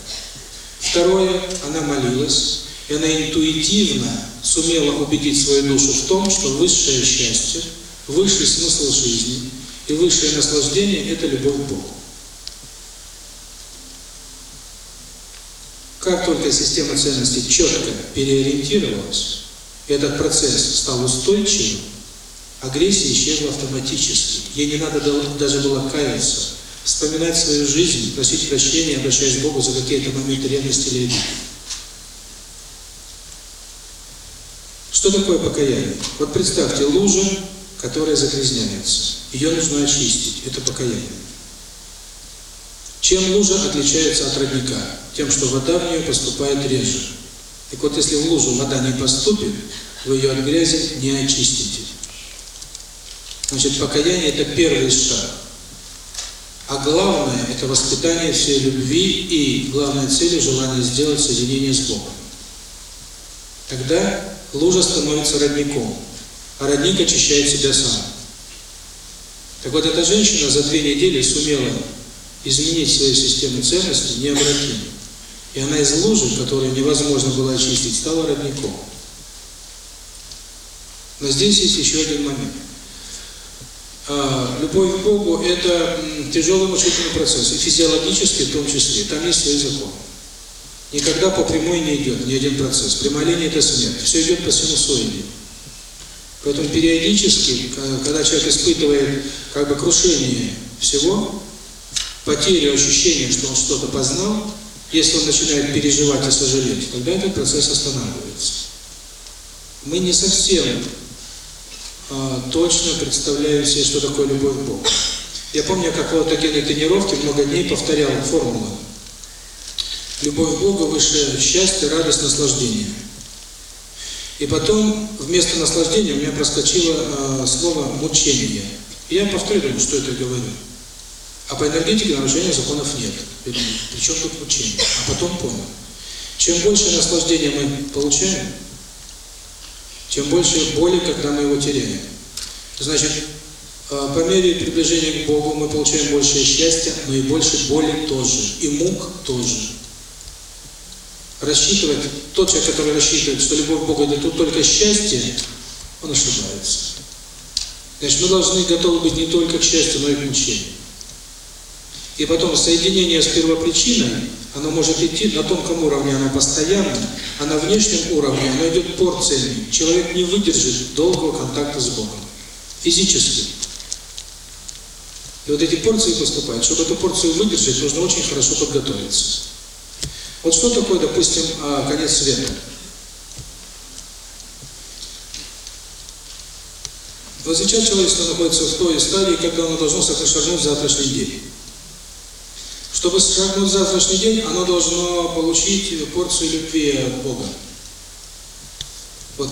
Speaker 1: Второе, она молилась, и она интуитивно сумела убедить свою душу в том, что высшее счастье, высший смысл жизни и высшее наслаждение – это любовь к Богу. Как только система ценностей четко переориентировалась, этот процесс стал устойчивым, агрессия исчезла автоматически. Ей не надо даже было каяться, вспоминать свою жизнь, просить прощения, обращаясь к Богу за какие-то моменты ревности или обиды. Что такое покаяние? Вот представьте лужу, которая загрязняется. Ее нужно очистить. Это покаяние. Чем лужа отличается от родника? Тем, что вода в нее поступает реже. Так вот, если в лужу вода не поступит, вы ее от грязи не очистите. Значит, покаяние – это первый шаг. А главное – это воспитание всей любви и главная цель – желание сделать соединение с Богом. Тогда лужа становится родником, а родник очищает себя сам. Так вот, эта женщина за две недели сумела изменить свою систему ценностей необратимо. И она из лужи, которую невозможно было очистить, стала родником. Но здесь есть еще один момент. А, любовь к Богу – это тяжелый мучительный процесс, и физиологический в том числе. Там есть свой закон. Никогда по прямой не идет ни один процесс. Прямая линия – это смерть. Все идет по синусоиде. Поэтому периодически, когда человек испытывает как бы крушение всего, потерю ощущения, что он что-то познал, если он начинает переживать и сожалеть, тогда этот процесс останавливается. Мы не совсем точно представляем себе, что такое любовь к Богу. Я помню, как вот такие тренировки много дней повторял формулу. Любовь к Богу выше счастья, радость, наслаждение. И потом вместо наслаждения у меня проскочило э, слово «мучение». И я повторю, что это говорю. А по энергетике нарушения законов нет. Я думаю, при чем тут мучение? А потом понял. Чем больше наслаждения мы получаем, тем больше боли, когда мы его теряем. Значит, по мере приближения к Богу мы получаем больше счастья, но и больше боли тоже, и мук тоже. Рассчитывать, тот человек, который рассчитывает, что любовь к Богу – это только счастье, он ошибается. Значит, мы должны готовы быть не только к счастью, но и к мучению. И потом соединение с первопричиной, оно может идти на тонком уровне, оно постоянно, а на внешнем уровне оно идет порциями. Человек не выдержит долгого контакта с Богом. Физически. И вот эти порции поступают. Чтобы эту порцию выдержать, нужно очень хорошо подготовиться. Вот что такое, допустим, а, конец света? Вот сейчас человечество находится в той стадии, когда оно должно шагнуть завтрашний день. Чтобы шагнуть в завтрашний день, оно должно получить порцию любви от Бога. Вот,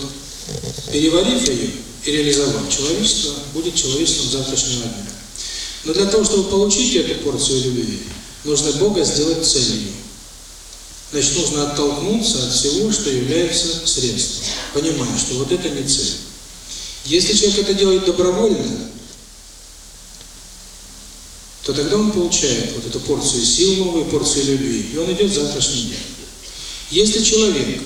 Speaker 1: переварив ее и реализовав, человечество будет человечеством завтрашнего дня. Но для того, чтобы получить эту порцию любви, нужно Бога сделать целью. Значит, нужно оттолкнуться от всего, что является средством, понимая, что вот это не цель. Если человек это делает добровольно, то тогда он получает вот эту порцию сил новую, порцию любви, и он идет в завтрашний день. Если человек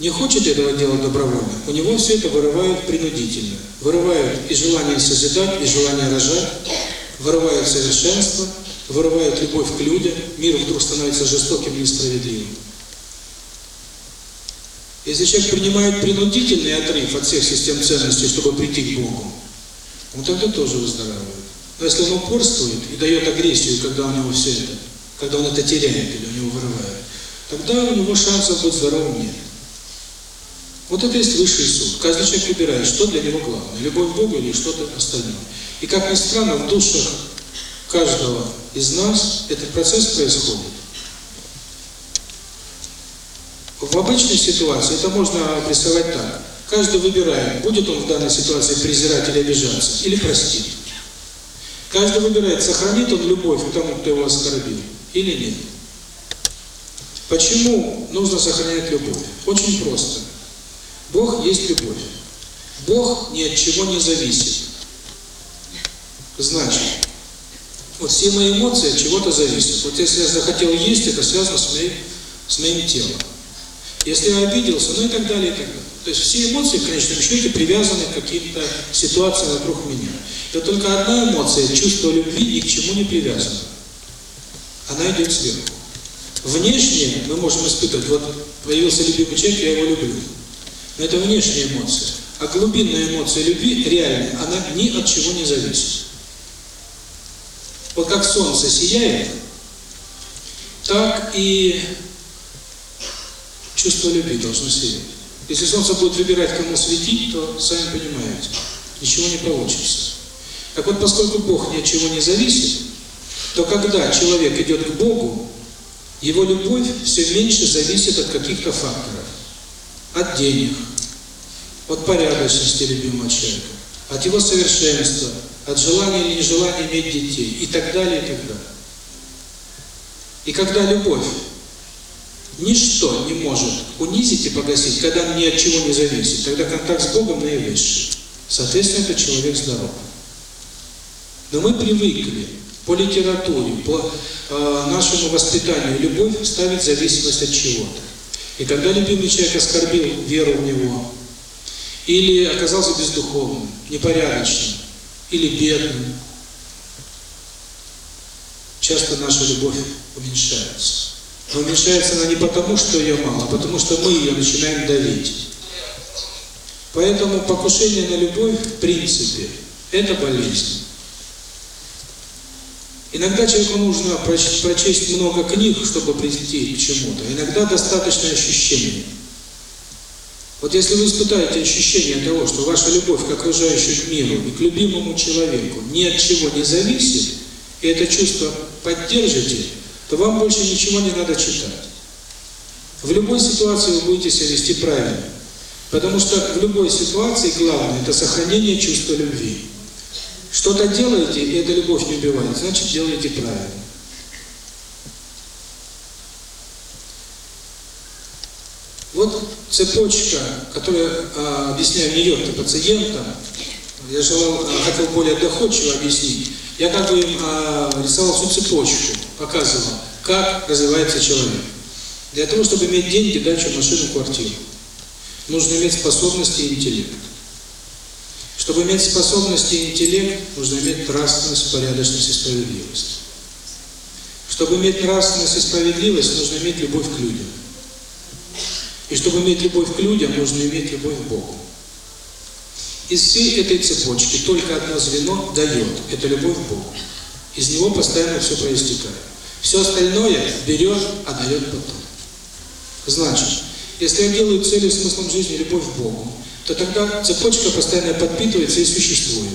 Speaker 1: не хочет этого делать добровольно, у него все это вырывают принудительно. Вырывают и желание созидать, и желание рожать, вырывают совершенство, вырывают любовь к людям, мир вдруг становится жестоким и несправедливым. Если человек принимает принудительный отрыв от всех систем ценностей, чтобы прийти к Богу, он тогда тоже выздоравливает. Но если он упорствует и дает агрессию, когда у него все это, когда он это теряет или у него вырывает, тогда у него шансов быть здоровым нет. Вот это есть высший суд. Каждый человек выбирает, что для него главное, любовь к Богу или что-то остальное. И как ни странно, в душах каждого из нас этот процесс происходит. В обычной ситуации это можно обрисовать так. Каждый выбирает, будет он в данной ситуации презирать или обижаться, или простить. Каждый выбирает, сохранит он любовь к тому, кто его оскорбил, или нет. Почему нужно сохранять любовь? Очень просто. Бог есть любовь. Бог ни от чего не зависит. Значит, вот все мои эмоции от чего-то зависят. Вот если я захотел есть, это связано с моим, с моим телом. Если я обиделся, ну и так далее, и так далее. То есть все эмоции, в конечном счете, привязаны к каким-то ситуациям вокруг меня. И только одна эмоция, чувство любви, ни к чему не привязана. Она идет сверху. Внешне мы можем испытывать, вот появился любимый человек, я его люблю. Но это внешняя эмоция. А глубинная эмоция любви, реальная, она ни от чего не зависит. Вот как солнце сияет, так и чувство любви должно сиять. Если солнце будет выбирать, кому светить, то, сами понимаете, ничего не получится. Так вот, поскольку Бог ни от чего не зависит, то когда человек идет к Богу, его любовь все меньше зависит от каких-то факторов. От денег, от порядочности любимого человека, от его совершенства, от желания или нежелания иметь детей и так далее, и так далее. И когда любовь ничто не может унизить и погасить, когда ни от чего не зависит, тогда контакт с Богом наивысший. Соответственно, это человек здоров. Но мы привыкли по литературе, по э, нашему воспитанию любовь ставить зависимость от чего-то. И когда любимый человек оскорбил веру в него, или оказался бездуховным, непорядочным, или бедным, часто наша любовь уменьшается. Но уменьшается она не потому, что ее мало, а потому что мы ее начинаем давить. Поэтому покушение на любовь, в принципе, это болезнь. Иногда человеку нужно прочесть много книг, чтобы прийти к чему-то. Иногда достаточно ощущения. Вот если вы испытаете ощущение того, что ваша любовь к окружающему миру и к любимому человеку ни от чего не зависит, и это чувство поддержите, то вам больше ничего не надо читать. В любой ситуации вы будете себя вести правильно. Потому что в любой ситуации главное – это сохранение чувства любви. Что-то делаете, и эта любовь не убивает, значит, делаете правильно. Вот цепочка, которую а, объясняю Нью-Йорке пациентам, я желал, а, хотел более доходчиво объяснить. Я как бы им а, рисовал всю цепочку, показывал, как развивается человек. Для того, чтобы иметь деньги, дачу, машину, квартиру, нужно иметь способности и интеллект. Чтобы иметь способности и интеллект, нужно иметь нравственность, порядочность и справедливость. Чтобы иметь нравственность и справедливость, нужно иметь любовь к людям. И чтобы иметь любовь к людям, нужно иметь любовь к Богу. Из всей этой цепочки только одно звено дает – это любовь к Богу. Из него постоянно все проистекает. Все остальное берет, а дает потом. Значит, если я делаю целью, смыслом жизни любовь к Богу, то тогда цепочка постоянно подпитывается и существует.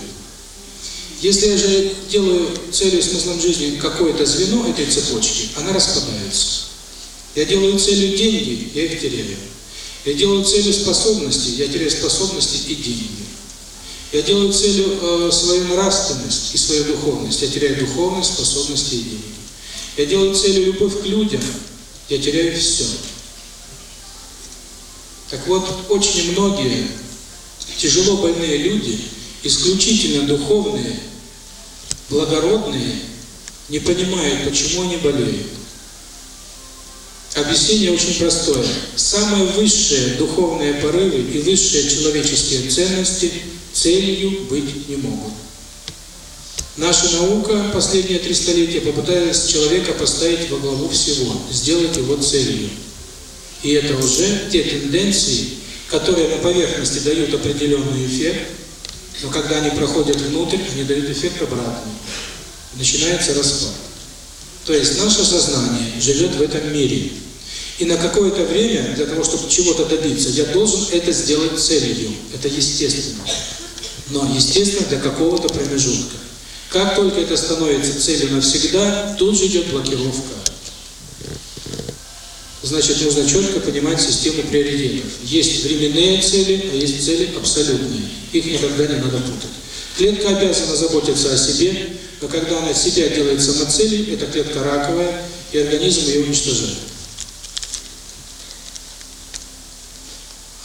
Speaker 1: Если я же делаю целью, смыслом жизни какое-то звено этой цепочки, она распадается. Я делаю целью деньги, я их теряю. Я делаю целью способности, я теряю способности и деньги. Я делаю целью э, свою нравственность и свою духовность, я теряю духовность, способности и деньги. Я делаю целью любовь к людям, я теряю все. Так вот, очень многие тяжело больные люди, исключительно духовные, благородные, не понимают, почему они болеют. Объяснение очень простое. Самые высшие духовные порывы и высшие человеческие ценности целью быть не могут. Наша наука последние три столетия попыталась человека поставить во главу всего, сделать его целью. И это уже те тенденции, которые на поверхности дают определенный эффект, но когда они проходят внутрь, они дают эффект обратный. Начинается распад. То есть наше сознание живет в этом мире. И на какое-то время, для того, чтобы чего-то добиться, я должен это сделать целью. Это естественно. Но, естественно, для какого-то промежутка. Как только это становится целью навсегда, тут же идет блокировка. Значит, нужно четко понимать систему приоритетов. Есть временные цели, а есть цели абсолютные. Их никогда не надо путать. Клетка обязана заботиться о себе, но когда она себя делает самоцелью, эта клетка раковая, и организм ее уничтожает.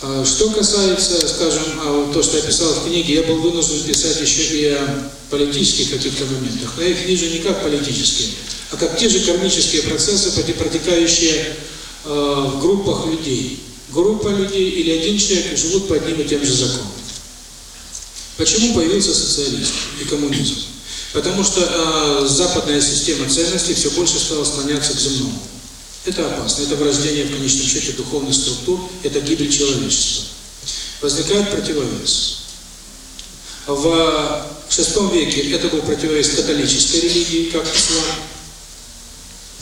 Speaker 1: А что касается, скажем, а то, что я писал в книге, я был вынужден писать еще и о политических каких-то моментах, но я их вижу не как политические, а как те же кармические процессы, протекающие э, в группах людей. Группа людей или один человек живут по одним и тем же законам. Почему появился социализм и коммунизм? Потому что э, западная система ценностей все больше стала склоняться к земному. Это опасно, это врождение в конечном счете духовных структур, это гибель человечества. Возникает противовес. В VI веке это был противовес католической религии, как ислам,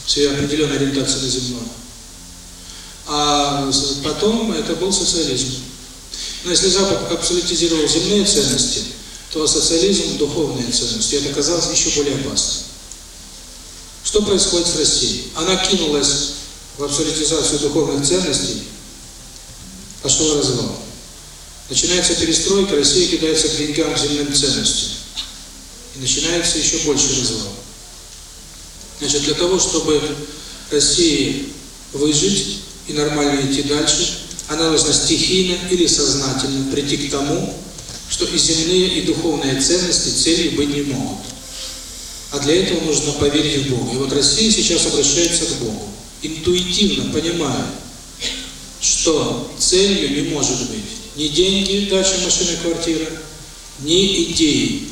Speaker 1: с ее определенной ориентацией на земное. А потом это был социализм. Но если Запад абсолютизировал земные ценности, то социализм – духовные ценности. Это казалось еще более опасным. Что происходит с Россией? Она кинулась в абсолютизацию духовных ценностей, пошел развал. Начинается перестройка, Россия кидается к деньгам, к земным ценностям. И начинается еще больше развал. Значит, для того, чтобы России выжить и нормально идти дальше, она должна стихийно или сознательно прийти к тому, что и земные, и духовные ценности целью быть не могут. А для этого нужно поверить в Бога. И вот Россия сейчас обращается к Богу, интуитивно понимая, что целью не может быть ни деньги, дача, машина, квартира, ни идеи,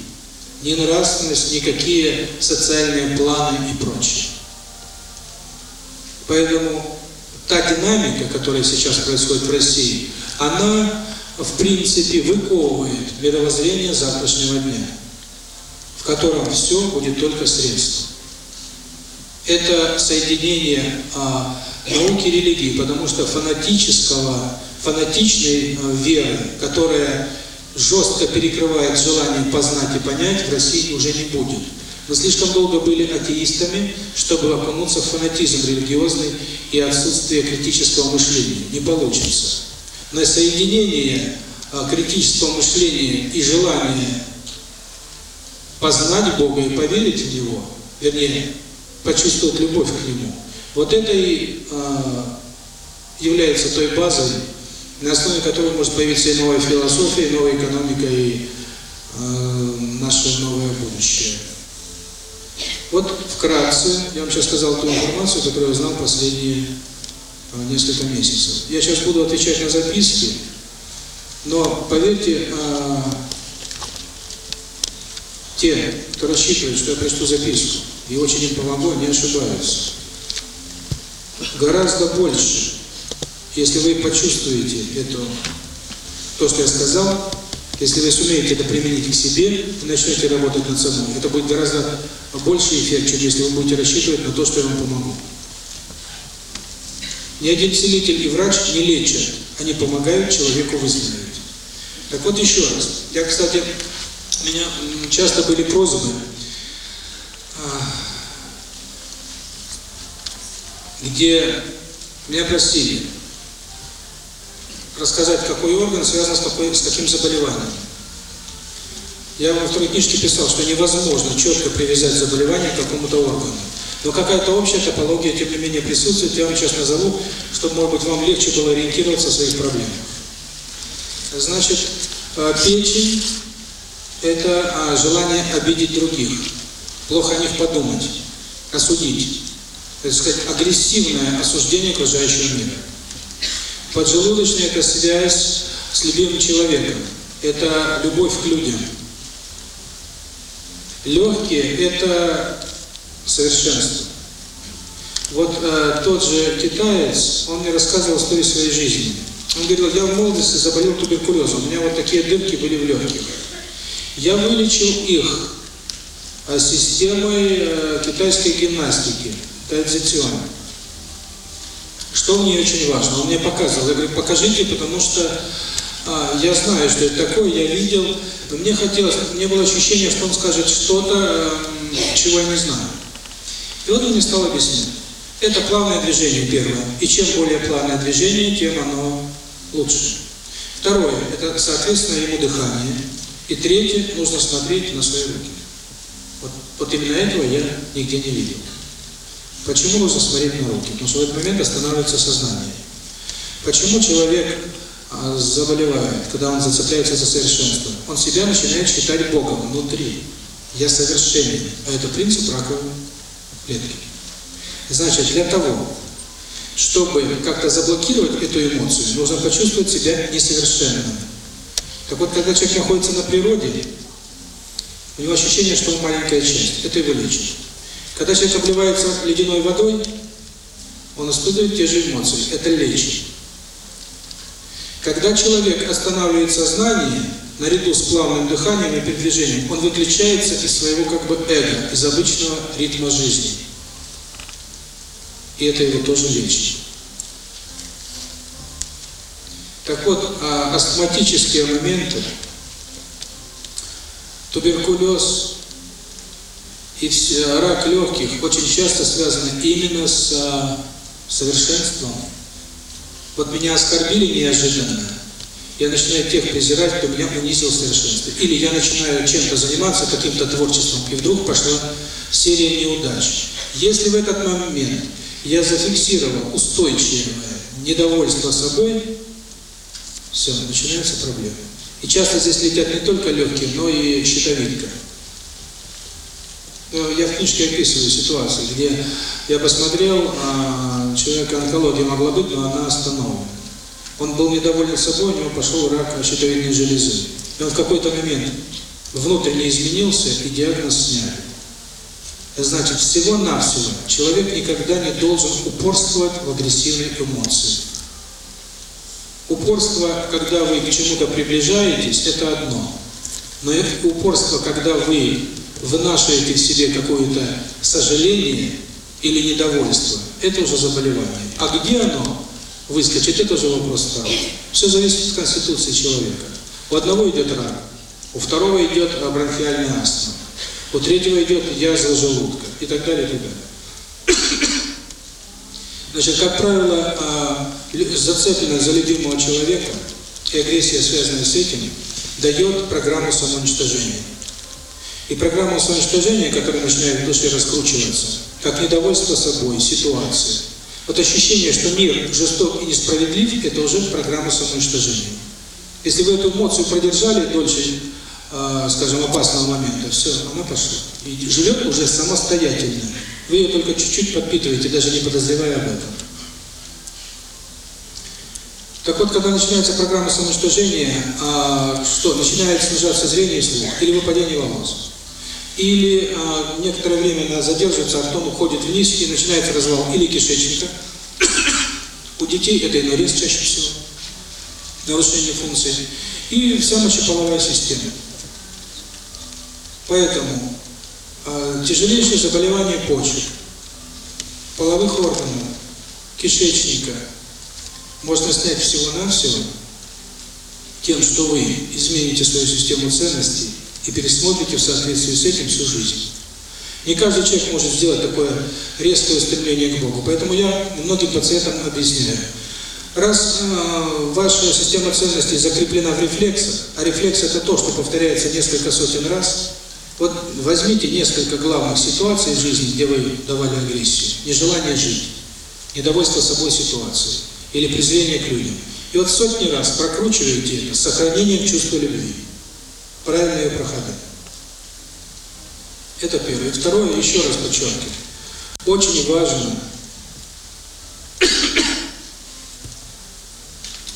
Speaker 1: ни нравственность, никакие социальные планы и прочее. Поэтому та динамика, которая сейчас происходит в России, она, в принципе, выковывает мировоззрение завтрашнего дня в котором все будет только средством. Это соединение а, науки и религии, потому что фанатического, фанатичной а, веры, которая жестко перекрывает желание познать и понять, в России уже не будет. Мы слишком долго были атеистами, чтобы окунуться в фанатизм религиозный и отсутствие критического мышления. Не получится. Но соединение а, критического мышления и желания познать Бога и поверить в Него, вернее, почувствовать любовь к Нему, вот это и э, является той базой, на основе которой может появиться и новая философия, и новая экономика, и э, наше новое будущее. Вот вкратце, я вам сейчас сказал ту информацию, которую я знал последние э, несколько месяцев. Я сейчас буду отвечать на записки, но поверьте, э, те, кто рассчитывает, что я прочту записку, и очень им помогу, не ошибаются. Гораздо больше, если вы почувствуете это, то, что я сказал, если вы сумеете это применить к себе и начнете работать над собой, это будет гораздо больший эффект, чем если вы будете рассчитывать на то, что я вам помогу. Ни один целитель и врач не лечат, они помогают человеку выздороветь. Так вот еще раз. Я, кстати, меня часто были просьбы, где меня просили рассказать, какой орган связан с, какой, с каким заболеванием. Я во второй книжке писал, что невозможно четко привязать заболевание к какому-то органу. Но какая-то общая топология, тем не менее, присутствует. Я вам сейчас назову, чтобы, может быть, вам легче было ориентироваться в своих проблемах. Значит, печень это а, желание обидеть других, плохо о них подумать, осудить. Так сказать, агрессивное осуждение окружающего мира. Поджелудочная – это связь с любимым человеком, это любовь к людям. Легкие – это совершенство. Вот э, тот же китаец, он мне рассказывал историю своей жизни. Он говорил, я в молодости заболел туберкулезом, у меня вот такие дырки были в легких. Я вылечил их системой э, китайской гимнастики, тайцзитюань. Что мне очень важно? Он мне показывал. Я говорю, покажите, потому что а, я знаю, что это такое, я видел. Но мне хотелось, мне было ощущение, что он скажет что-то, э, чего я не знаю. И он мне стал объяснять. Это плавное движение первое. И чем более плавное движение, тем оно лучше. Второе – это, соответственно, ему дыхание. И третье – нужно смотреть на свои руки. Вот, вот именно этого я нигде не видел. Почему нужно смотреть на руки? Потому что в этот момент останавливается сознание. Почему человек заболевает, когда он зацепляется за совершенство? Он себя начинает считать Богом внутри. Я совершенен. А это принцип раковой клетки. Значит, для того, чтобы как-то заблокировать эту эмоцию, нужно почувствовать себя несовершенным. Так вот, когда человек находится на природе, у него ощущение, что он маленькая часть. Это его лечит. Когда человек обливается ледяной водой, он испытывает те же эмоции. Это лечит. Когда человек останавливает сознание, наряду с плавным дыханием и передвижением, он выключается из своего как бы эго, из обычного ритма жизни. И это его тоже лечит. Так вот, а астматические моменты, туберкулез и рак легких очень часто связаны именно с а, совершенством. Вот меня оскорбили неожиданно, я начинаю тех презирать, кто меня унизил в совершенстве. Или я начинаю чем-то заниматься, каким-то творчеством, и вдруг пошла серия неудач. Если в этот момент я зафиксировал устойчивое недовольство собой, все, начинаются проблемы. И часто здесь летят не только легкие, но и щитовидка. Я в книжке описываю ситуацию, где я посмотрел, а человека онкология могла быть, но она остановлена. Он был недоволен собой, у него пошел рак щитовидной железы. И он в какой-то момент внутренне изменился, и диагноз сняли. Значит, всего-навсего человек никогда не должен упорствовать в агрессивной эмоции. Упорство, когда вы к чему-то приближаетесь, это одно. Но упорство, когда вы вынашиваете в себе какое-то сожаление или недовольство, это уже заболевание. А где оно выскочит, это уже вопрос второй. Все зависит от конституции человека. У одного идет рак, у второго идет бронхиальная астма, у третьего идет язва желудка и так далее, и так далее. Значит, как правило, а, зацепленность за любимого человека и агрессия, связанная с этим, дает программу самоуничтожения. И программа самоуничтожения, которая начинает в душе раскручиваться, как недовольство собой, ситуацией, вот ощущение, что мир жесток и несправедлив, это уже программа самоуничтожения. Если вы эту эмоцию продержали дольше, э, скажем, опасного момента, все, она пошла. И живет уже самостоятельно. Вы ее только чуть-чуть подпитываете, даже не подозревая об этом. Так вот, когда начинается программа самоуничтожения, а, что, начинает снижаться зрение и слух, или выпадение волос, или а, некоторое время задерживается, а потом уходит вниз и начинается развал или кишечника. У детей это инорез чаще всего, нарушение функции, и вся мочеполовая система. Поэтому э, тяжелейшее заболевание почек, половых органов, кишечника можно снять всего-навсего тем, что вы измените свою систему ценностей и пересмотрите в соответствии с этим всю жизнь. Не каждый человек может сделать такое резкое устремление к Богу. Поэтому я многим пациентам объясняю. Раз э, ваша система ценностей закреплена в рефлексах, а рефлекс это то, что повторяется несколько сотен раз, вот возьмите несколько главных ситуаций в жизни, где вы давали агрессию. Нежелание жить, недовольство собой ситуацией или презрение к людям. И вот сотни раз прокручиваете это с сохранением чувства любви. Правильные проходы. Это первое. Второе, еще раз подчеркиваю. Очень важно,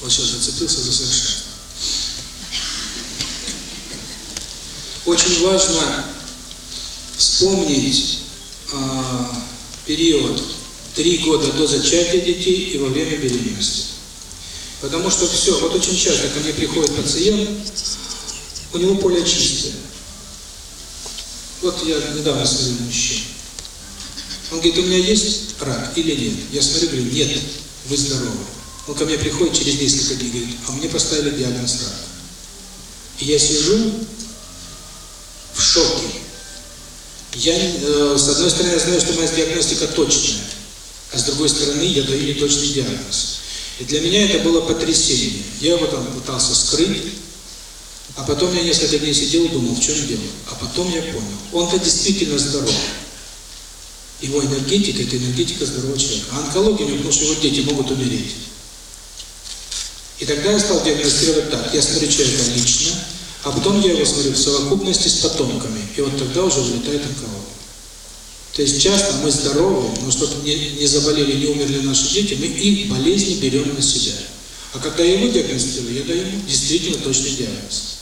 Speaker 1: вот сейчас зацепился за совершенство. Очень важно вспомнить а, период три года до зачатия детей и во время беременности. Потому что все, вот очень часто ко мне приходит пациент, у него поле чистое. Вот я недавно смотрел мужчину. Он говорит, у меня есть рак или нет? Я смотрю, говорю, нет, вы здоровы. Он ко мне приходит через несколько дней, говорит, а мне поставили диагноз рак. И я сижу в шоке. Я, э, с одной стороны, я знаю, что моя диагностика точная, а с другой стороны я даю неточный диагноз. И для меня это было потрясение. Я его там пытался скрыть, а потом я несколько дней сидел и думал, в чем дело. А потом я понял, он-то действительно здоров. Его энергетика – это энергетика здорового человека. А онкология потому что его дети могут умереть. И тогда я стал диагностировать так. Я смотрю человека лично, а потом я его смотрю в совокупности с потомками. И вот тогда уже вылетает онкология. То есть часто мы здоровы, но чтобы не, не заболели, не умерли наши дети, мы их болезни берем на себя. А когда я его диагностирую, я даю ему действительно точный диагноз.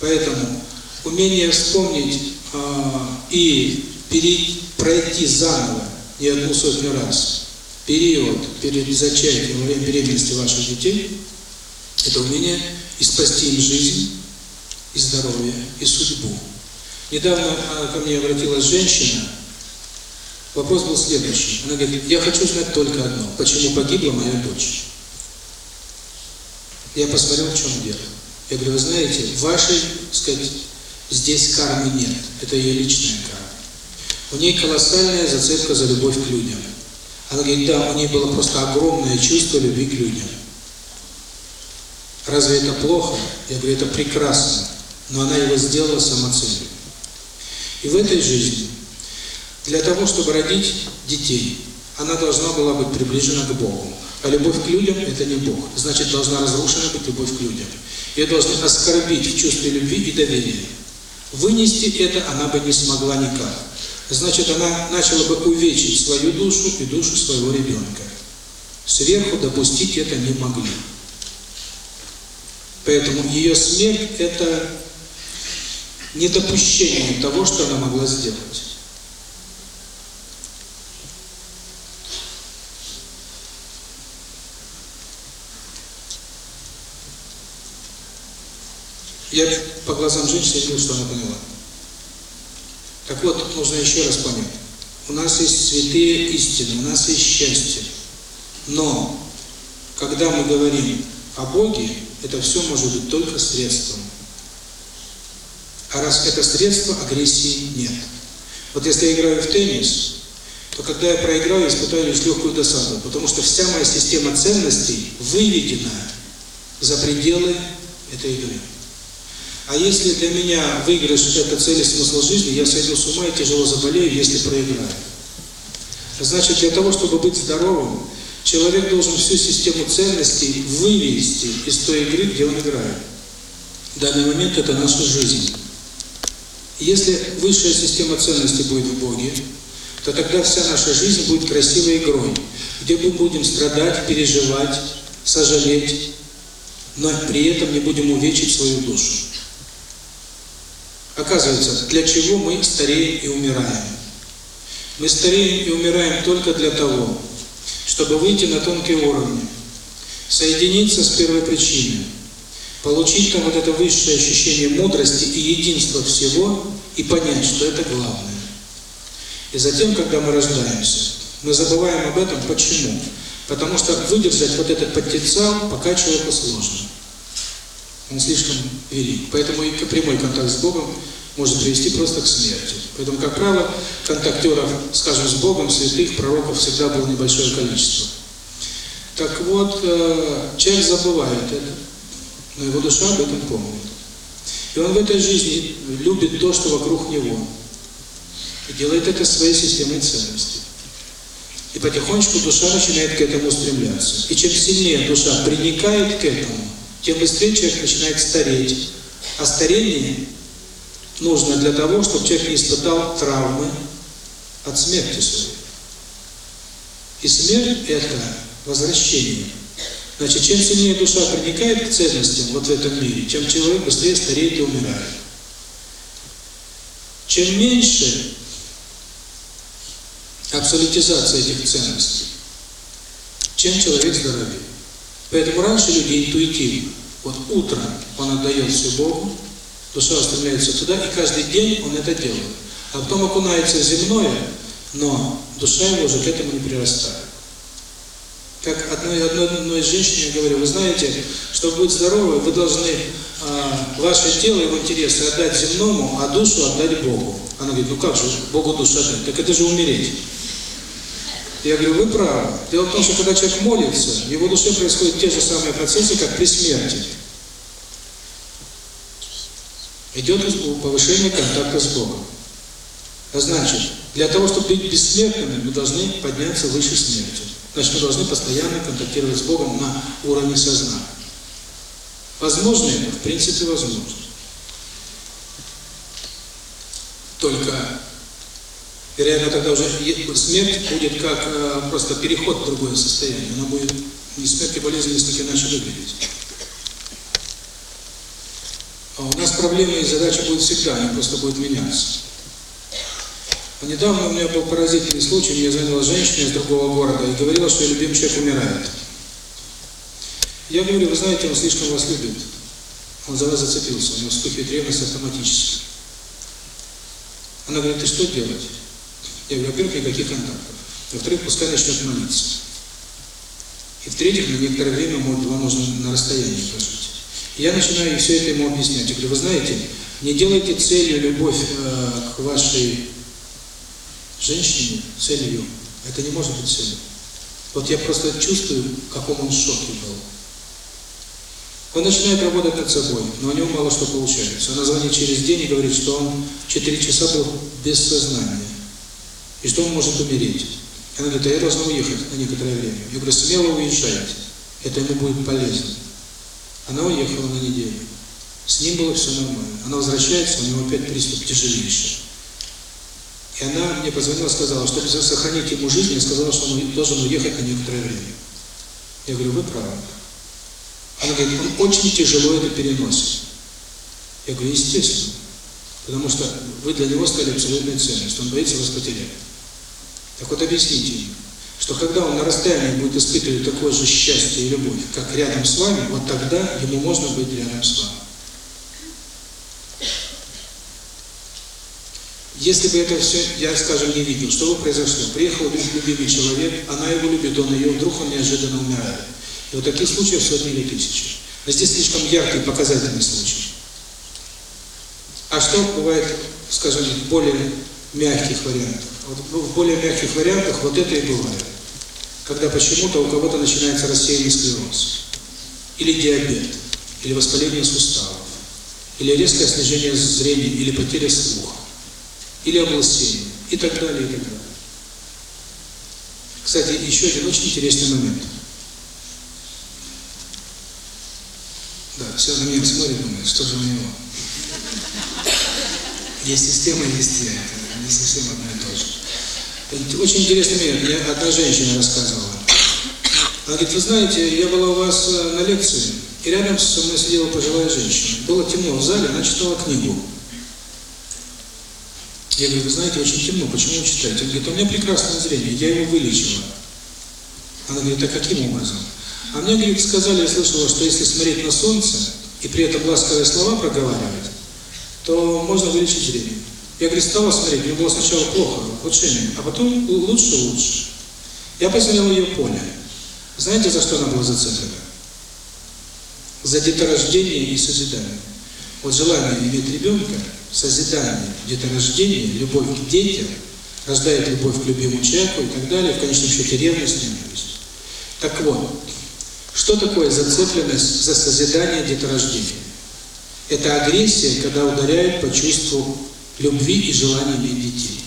Speaker 1: Поэтому умение вспомнить э, и перейти, пройти заново не одну сотню раз период перед зачатием во время беременности ваших детей, это умение и спасти им жизнь, и здоровье, и судьбу. Недавно ко мне обратилась женщина, вопрос был следующий. Она говорит, я хочу знать только одно, почему погибла моя дочь. Я посмотрел, в чем дело. Я говорю, вы знаете, вашей, сказать, здесь кармы нет, это ее личная карма. У ней колоссальная зацепка за любовь к людям. Она говорит, да, у нее было просто огромное чувство любви к людям. Разве это плохо? Я говорю, это прекрасно. Но она его сделала самоцелью. И в этой жизни, для того, чтобы родить детей, она должна была быть приближена к Богу. А любовь к людям – это не Бог. Значит, должна разрушена быть любовь к людям. Ее должны оскорбить в чувстве любви и доверия. Вынести это она бы не смогла никак. Значит, она начала бы увечить свою душу и душу своего ребенка. Сверху допустить это не могли. Поэтому ее смерть – это недопущение того, что она могла сделать. Я по глазам женщины видел, что она поняла. Так вот, нужно еще раз понять. У нас есть святые истины, у нас есть счастье. Но, когда мы говорим о Боге, это все может быть только средством. А раз это средство, агрессии нет. Вот если я играю в теннис, то когда я проиграю, испытаю легкую досаду, потому что вся моя система ценностей выведена за пределы этой игры. А если для меня выигрыш – это цель и смысл жизни, я сойду с ума и тяжело заболею, если проиграю. Значит, для того, чтобы быть здоровым, человек должен всю систему ценностей вывести из той игры, где он играет. В данный момент это наша жизнь. Если высшая система ценностей будет в Боге, то тогда вся наша жизнь будет красивой игрой, где мы будем страдать, переживать, сожалеть, но при этом не будем увечить свою душу. Оказывается, для чего мы стареем и умираем? Мы стареем и умираем только для того, чтобы выйти на тонкие уровни, соединиться с первой причиной, получить там вот это высшее ощущение мудрости и единства всего и понять, что это главное. И затем, когда мы рождаемся, мы забываем об этом. Почему? Потому что выдержать вот этот потенциал пока человеку сложно. Он слишком велик. Поэтому и прямой контакт с Богом может привести просто к смерти. Поэтому, как правило, контактеров, скажем, с Богом, святых, пророков всегда было небольшое количество. Так вот, человек забывает это, но его душа об этом помнит. И он в этой жизни любит то, что вокруг него. И делает это своей системой ценностей. И потихонечку душа начинает к этому стремляться. И чем сильнее душа приникает к этому, тем быстрее человек начинает стареть. А старение нужно для того, чтобы человек не испытал травмы от смерти своей. И смерть – это возвращение. Значит, чем сильнее душа проникает к ценностям вот в этом мире, тем человек быстрее стареет и умирает. Чем меньше абсолютизация этих ценностей, чем человек здоровее. Поэтому раньше люди интуитивно, вот утром он отдает все Богу, душа устремляется туда, и каждый день он это делает. А потом окунается в земное, но душа его уже к этому не прирастает. Как одной, одной, одной женщине я говорю, вы знаете, чтобы быть здоровой, вы должны а, ваше тело, его интересы отдать земному, а душу отдать Богу. Она говорит, ну как же Богу душу отдать? Так это же умереть. Я говорю, вы правы. Дело в том, что когда человек молится, в его душе происходят те же самые процессы, как при смерти. Идет повышение контакта с Богом. А значит, для того, чтобы быть бессмертными, мы должны подняться выше смерти. Значит, мы должны постоянно контактировать с Богом на уровне сознания. Возможно это? В принципе, возможно. Только, вероятно, тогда уже смерть будет как э, просто переход в другое состояние. Она будет не смерть и болезненность, так иначе выглядеть. А у нас проблемы и задачи будут всегда, они просто будут меняться. А недавно у меня был поразительный случай, мне звонила женщина из другого города и говорила, что ее любимый человек умирает. Я говорю, вы знаете, он слишком вас любит. Он за вас зацепился, у него вспыхивает ревность автоматически. Она говорит, ты что делать? Я говорю, во-первых, никаких контактов. Во-вторых, пускай начнет молиться. И в-третьих, на некоторое время, может, вам нужно на расстоянии пожить. И я начинаю все это ему объяснять. Я говорю, вы знаете, не делайте целью любовь э, к вашей женщине целью. Это не может быть целью. Вот я просто чувствую, в каком он шоке был. Он начинает работать над собой, но у него мало что получается. Она звонит через день и говорит, что он 4 часа был без сознания, и что он может умереть. Она говорит, а я должна уехать на некоторое время. Я говорю, смело уезжайте, это ему будет полезно. Она уехала на неделю. С ним было все нормально. Она возвращается, у него опять приступ тяжелейший. И она мне позвонила, сказала, чтобы сохранить ему жизнь, я сказала, что он должен уехать на некоторое время. Я говорю, вы правы. Она говорит, он очень тяжело это переносит. Я говорю, естественно. Потому что вы для него стали абсолютной ценностью, он боится вас потерять. Так вот объясните ему, что когда он на расстоянии будет испытывать такое же счастье и любовь, как рядом с вами, вот тогда ему можно быть рядом с вами. Если бы это все, я, скажем, не видел, что бы произошло? Приехал любимый человек, она его любит, он ее, вдруг он неожиданно умирает. И вот таких случаев сотни или тысячи. Но здесь слишком яркий показательный случай. А что бывает, скажем, более мягких вариантах? Вот в более мягких вариантах вот это и бывает. Когда почему-то у кого-то начинается рассеянный склероз, или диабет, или воспаление суставов, или резкое снижение зрения, или потеря слуха или областей, и так далее, и так далее. Кстати, еще один очень интересный момент. Да, все на меня смотрят, думают, что же у него. Есть система, есть не совсем же. Очень интересный момент. Мне одна женщина рассказывала. Она говорит, вы знаете, я была у вас э, на лекции, и рядом со мной сидела пожилая женщина. Было темно в зале, она читала книгу. Я говорю, вы знаете, очень темно, почему вы читаете? Он говорит, у меня прекрасное зрение, я его вылечила. Она говорит, а каким образом? А мне, говорит, сказали, я слышала, что если смотреть на солнце и при этом ласковые слова проговаривать, то можно вылечить зрение. Я, говорит, стала смотреть, мне было сначала плохо, улучшение, а потом лучше-лучше. Я посмотрел ее поле. Знаете, за что она была зацеплена? За деторождение и созидание. Вот желание иметь ребенка – созидание, деторождение, любовь к детям, рождает любовь к любимому человеку и так далее, в конечном счете ревность, ненависть. Так вот, что такое зацепленность за созидание деторождения? Это агрессия, когда ударяет по чувству любви и желания иметь детей.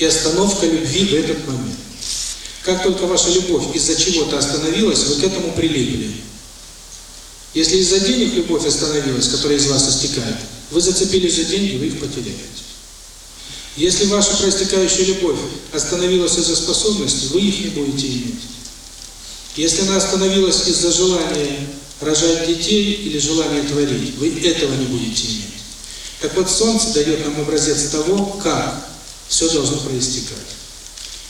Speaker 1: И остановка любви в этот момент. Как только ваша любовь из-за чего-то остановилась, вы к этому прилипли. Если из-за денег любовь остановилась, которая из вас истекает, вы зацепились за деньги, вы их потеряете. Если ваша проистекающая любовь остановилась из-за способностей, вы их не будете иметь. Если она остановилась из-за желания рожать детей или желания творить, вы этого не будете иметь. Так вот, Солнце дает нам образец того, как все должно проистекать.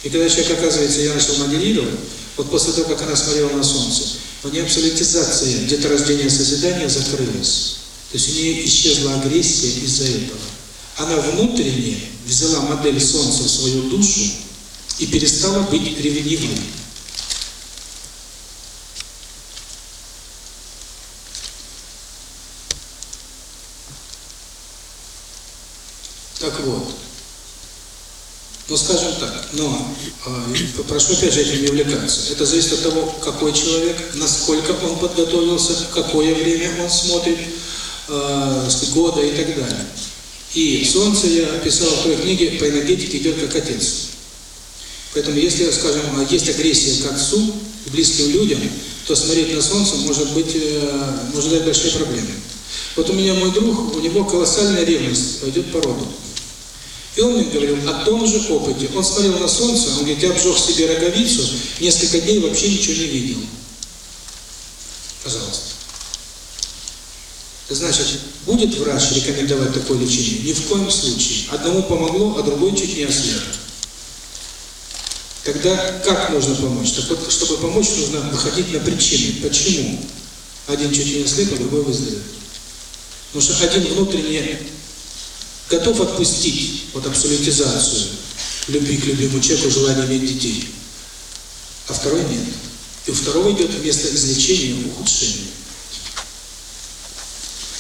Speaker 1: И когда человек, оказывается, я начал моделировать, вот после того, как она смотрела на Солнце, у нее абсолютизация деторождения созидания закрылась. То есть у нее исчезла агрессия из-за этого. Она внутренне взяла модель Солнца в свою душу и перестала быть ревнивой. Так вот, Ну, скажем так, но, э, прошу опять же этим не увлекаться, это зависит от того, какой человек, насколько он подготовился, какое время он смотрит, э, года и так далее. И Солнце я писал в той книге по энергетике идет как отец. Поэтому если, скажем, есть агрессия к отцу, к близким людям, то смотреть на Солнце может быть, э, может дать большие проблемы. Вот у меня мой друг, у него колоссальная ревность идет по роду. И он мне говорил о том же опыте. Он смотрел на солнце, он говорит, я обжег себе роговицу, несколько дней вообще ничего не видел. Пожалуйста. Значит, будет врач рекомендовать такое лечение? Ни в коем случае. Одному помогло, а другой чуть не ослеп. Тогда как можно помочь? Так вот, чтобы помочь, нужно выходить на причины. Почему? Один чуть не ослеп, а другой выздоровеет. Потому что один внутренне готов отпустить вот абсолютизацию любви к любимому человеку, желание иметь детей, а второй нет. И у второго идет вместо излечения ухудшение.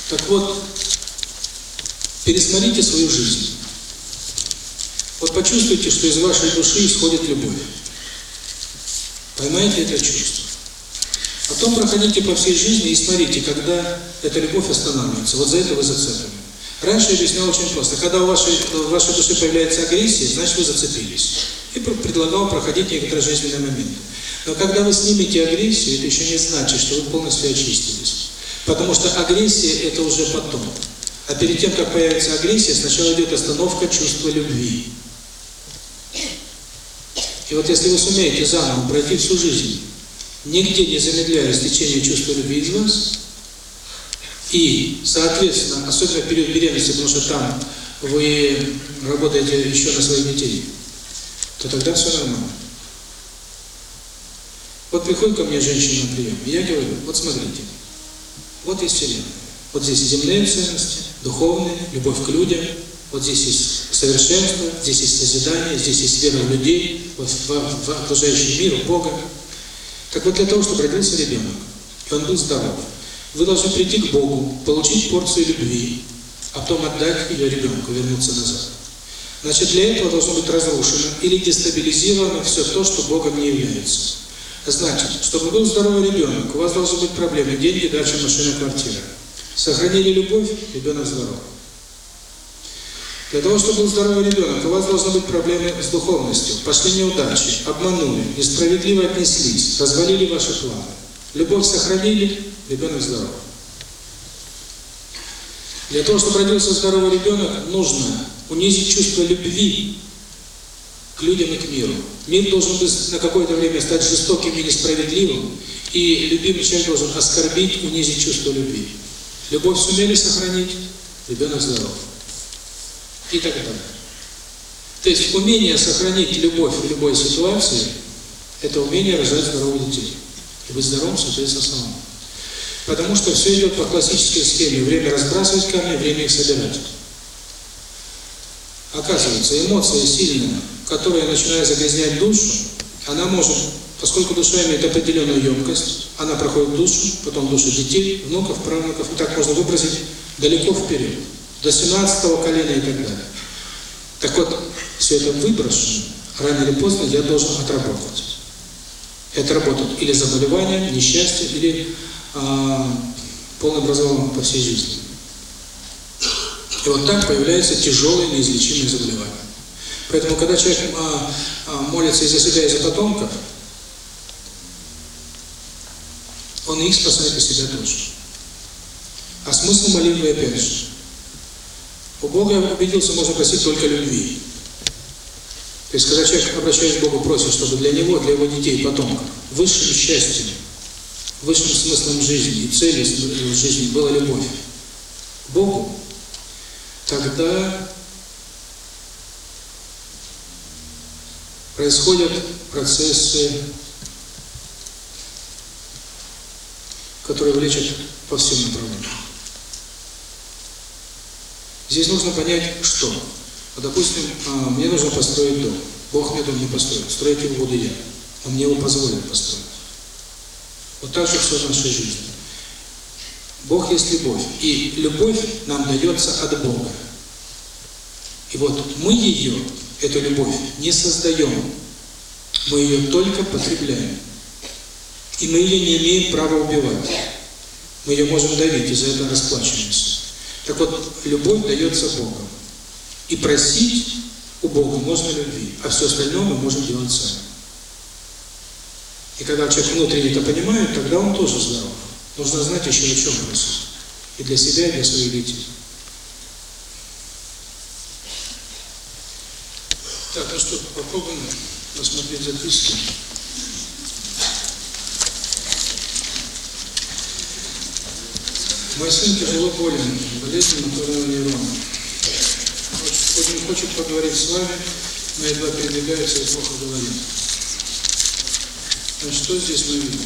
Speaker 1: Так вот, пересмотрите свою жизнь. Вот почувствуйте, что из вашей души исходит любовь. Поймайте это чувство. Потом проходите по всей жизни и смотрите, когда эта любовь останавливается. Вот за это вы зацеплены. Раньше я объяснял очень просто. Когда у вашей, в вашей душе появляется агрессия, значит вы зацепились. И предлагал проходить некоторые жизненные моменты. Но когда вы снимете агрессию, это еще не значит, что вы полностью очистились. Потому что агрессия – это уже потом. А перед тем, как появится агрессия, сначала идет остановка чувства любви. И вот если вы сумеете заново пройти всю жизнь, нигде не замедляя течение чувства любви из вас, и, соответственно, особенно в период беременности, потому что там вы работаете еще на своих детей, то тогда все нормально. Вот приходит ко мне женщина на прием, и я говорю, вот смотрите, вот есть Вселенная. Вот здесь земные ценности, духовные, любовь к людям, вот здесь есть совершенство, здесь есть созидание, здесь есть вера в людей, в, в, в окружающий мир, в Бога. Так вот для того, чтобы родился ребенок, и он был здоров, вы должны прийти к Богу, получить порцию любви, а потом отдать ее ребенку, вернуться назад. Значит, для этого должно быть разрушено или дестабилизировано все то, что Богом не является. Значит, чтобы был здоровый ребенок, у вас должны быть проблемы, деньги, дача, машина, квартира. Сохранили любовь, ребенок здоров. Для того, чтобы был здоровый ребенок, у вас должны быть проблемы с духовностью. Пошли неудачи, обманули, несправедливо отнеслись, развалили ваши планы. Любовь сохранили, ребенок здоров. Для того, чтобы родился здоровый ребенок, нужно унизить чувство любви к людям и к миру. Мир должен быть на какое-то время стать жестоким и несправедливым, и любимый человек должен оскорбить, унизить чувство любви. Любовь сумели сохранить, ребенок здоров. И так далее. То есть умение сохранить любовь в любой ситуации – это умение рожать здоровых детей. И быть здоровым, соответственно, самому. Потому что все идет по классической схеме. Время разбрасывать камни, время их собирать. Оказывается, эмоция сильная, которая начинает загрязнять душу, она может, поскольку душа имеет определенную емкость, она проходит душу, потом душу детей, внуков, правнуков, и так можно выбросить далеко вперед, до 17 колена и так далее. Так вот, все это выброшено, рано или поздно я должен отработать. Это работает или заболевание, несчастье, или полным развалом по всей жизни. И вот так появляются тяжелые неизлечимые заболевания. Поэтому, когда человек а, а, молится и за себя, и за потомков, он их спасает и себя тоже. А смысл молитвы опять же. У Бога, я убедился, можно просить только любви. То есть, когда человек, обращаясь к Богу, просит, чтобы для него, для его детей, потомков, высшим счастьем, высшим смыслом жизни и целью жизни была любовь к Богу, тогда происходят процессы, которые влечат по всем направлениям. Здесь нужно понять, что. Вот, допустим, а, мне нужно построить дом. Бог мне дом не построит. Строить его буду я. Он мне его позволит построить. Вот так же все в нашей жизни. Бог есть любовь. И любовь нам дается от Бога. И вот мы ее эту любовь не создаем. Мы ее только потребляем. И мы ее не имеем права убивать. Мы ее можем давить, и за это расплачиваемся. Так вот, любовь дается Богом. И просить у Бога можно любви, а все остальное мы можем делать сами. И когда человек внутренне это понимает, тогда он тоже здоров. Нужно знать еще о чем просить. И для себя, и для своих детей. Так, ну что, попробуем посмотреть записки. Мой сын тяжело болен, болезнь моторного нейрона. Он хочет поговорить с вами, но едва передвигается и плохо говорит. Значит, что здесь мы видим?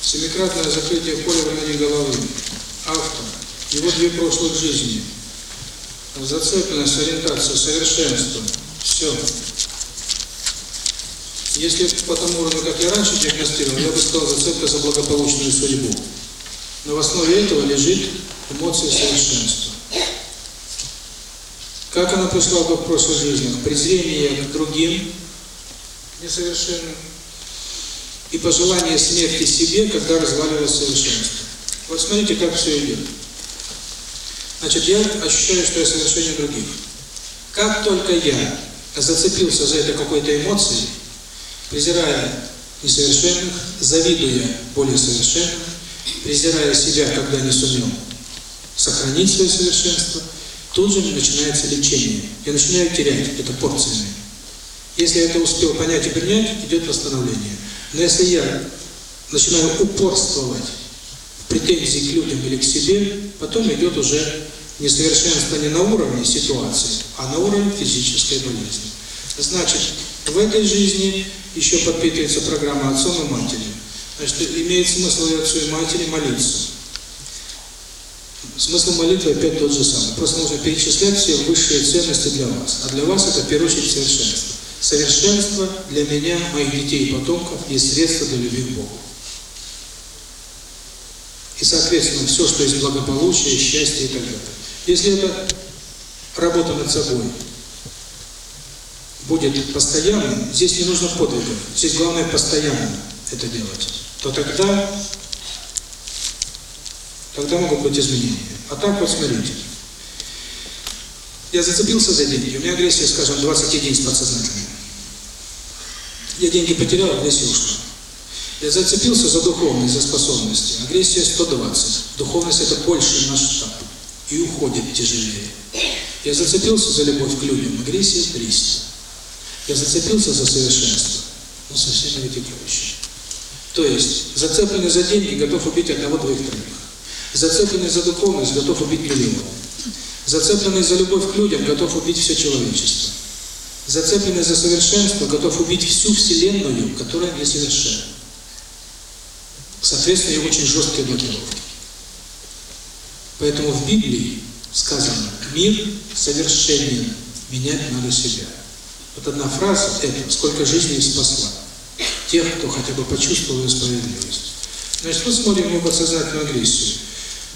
Speaker 1: Семикратное закрытие поля в районе головы. Автор. Его две прошлых жизни. Зацепленность, ориентация, совершенство. Все. Если по тому уровню, как я раньше диагностировал, я бы сказал зацепка за благополучную судьбу. Но в основе этого лежит эмоция совершенства. Как она пришла в прошлой жизни? Презрение к другим несовершенным и пожелание смерти себе, когда разваливалось совершенство. Вот смотрите, как все идет. Значит, я ощущаю, что я совершение других. Как только я зацепился за это какой-то эмоцией, презирая несовершенных, завидуя более совершенным, презирая себя, когда не сумел сохранить свое совершенство, тут же начинается лечение. Я начинаю терять это порциями. Если я это успел понять и принять, идет восстановление. Но если я начинаю упорствовать в претензии к людям или к себе, потом идет уже несовершенство не на уровне ситуации, а на уровне физической болезни. Значит, в этой жизни еще подпитывается программа отцом и матерью. Значит, имеет смысл и отцу, и матери молиться. Смысл молитвы опять тот же самый. Просто нужно перечислять все высшие ценности для вас. А для вас это, в первую очередь, совершенство. Совершенство для меня, моих детей и потомков, есть средство для любви к Богу. И, соответственно, все, что есть благополучие, счастье и так далее. Если это работа над собой будет постоянной, здесь не нужно подвигов, здесь главное постоянно это делать, то тогда, тогда могут быть изменения. А так вот смотрите. Я зацепился за деньги, у меня агрессия, скажем, 20 единиц подсознательная. Я деньги потерял, агрессия ушла. Я зацепился за духовность, за способности. Агрессия 120. Духовность это больший масштаб. И уходит тяжелее. Я зацепился за любовь к людям. Агрессия 300. Я зацепился за совершенство. Ну, совсем вытекающее. То есть, зацепленный за деньги, готов убить одного, двоих, троих. Зацепленный за духовность, готов убить миллион. Зацепленный за любовь к людям, готов убить все человечество. Зацепленный за совершенство, готов убить всю Вселенную, которая несовершенна. Соответственно, и очень жесткие блокировки. Поэтому в Библии сказано «Мир совершенен, менять надо себя». Вот одна фраза – это «Сколько жизней спасла» тех, кто хотя бы почувствовал справедливость. Значит, мы смотрим его подсознательную агрессию.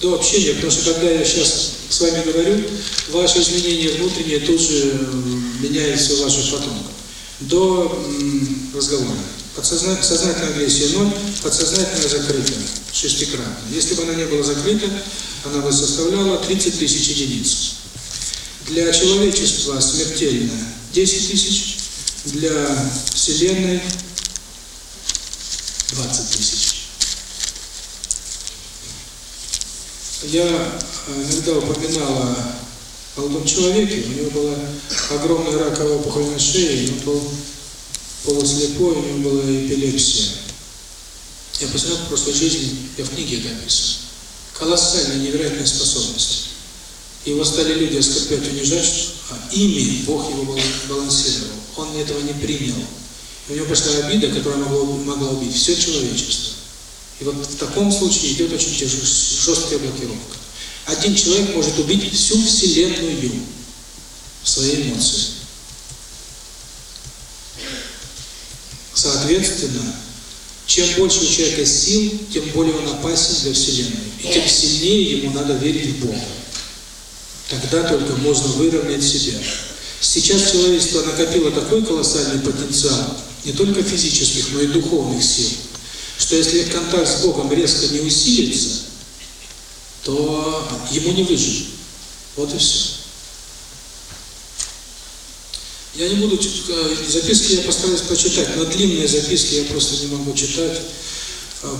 Speaker 1: До общения, потому что когда я сейчас с вами говорю, ваши изменения внутренние тут же меняют все ваших потомков. До разговора. Подсознательная, сознательная агрессия 0, подсознательная закрыта, шестикратно. Если бы она не была закрыта, она бы составляла 30 тысяч единиц. Для человечества смертельно 10 тысяч, для Вселенной 20 тысяч. Я иногда упоминала о молодом человеке, у него была огромная раковая опухоль на шее, он был полуслепой, у него была эпилепсия. Я посмотрел в прошлой жизни, я в книге это описываю. Колоссальная, невероятная способность. Его стали люди оскорблять, унижать, а ими Бог его балансировал. Он этого не принял. У него пошла обида, которая могла, могла убить все человечество. И вот в таком случае идет очень жесткая блокировка. Один человек может убить всю Вселенную своей эмоцией. Соответственно, чем больше у человека сил, тем более он опасен для Вселенной. И тем сильнее ему надо верить в Бога. Тогда только можно выровнять себя. Сейчас человечество накопило такой колоссальный потенциал, не только физических, но и духовных сил, что если контакт с Богом резко не усилится, то ему не выжить. Вот и все. Я не буду, э, записки я постараюсь прочитать, но длинные записки я просто не могу читать. Э,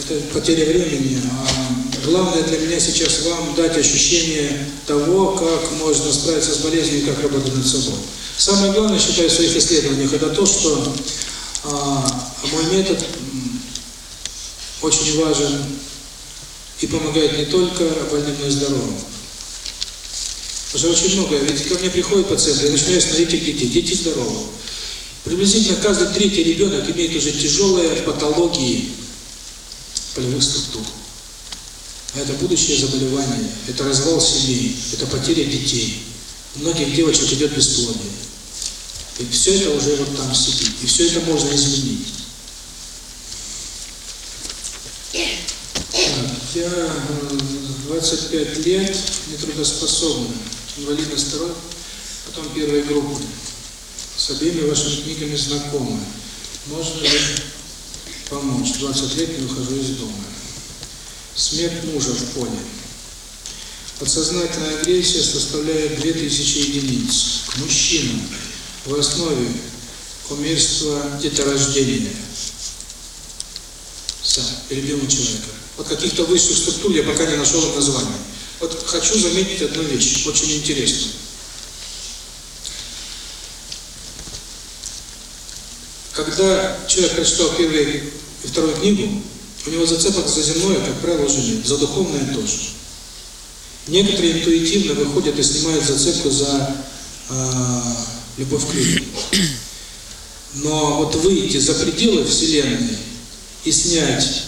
Speaker 1: это потеря времени. А главное для меня сейчас вам дать ощущение того, как можно справиться с болезнью и как работать над собой. Самое главное, считаю, в своих исследованиях, это то, что а, мой метод очень важен и помогает не только больным, но и здоровым. Потому что очень много, ведь ко мне приходят пациенты, я начинаю смотреть их детей, дети здоровы. Приблизительно каждый третий ребенок имеет уже тяжелые патологии полевых структур. Это будущее заболевание, это развал семей, это потеря детей. У многих девочек идет бесплодие. И все это уже вот там сидит. И все это можно изменить. Я 25 э, лет нетрудоспособный инвалидность второй, потом первой группы. С обеими вашими книгами знакомы. Можно ли помочь? 20 лет не ухожу из дома. Смерть мужа в поле. Подсознательная агрессия составляет 2000 единиц. К мужчинам в основе умерства деторождения. Сам, любимого человека. Вот каких-то высших структур я пока не нашел названия. Вот хочу заметить одну вещь, очень интересную. Когда человек прочитал первую и вторую книгу, у него зацепок за земное, как правило, уже нет, за духовное тоже. Некоторые интуитивно выходят и снимают зацепку за э, любовь к людям. Но вот выйти за пределы Вселенной и снять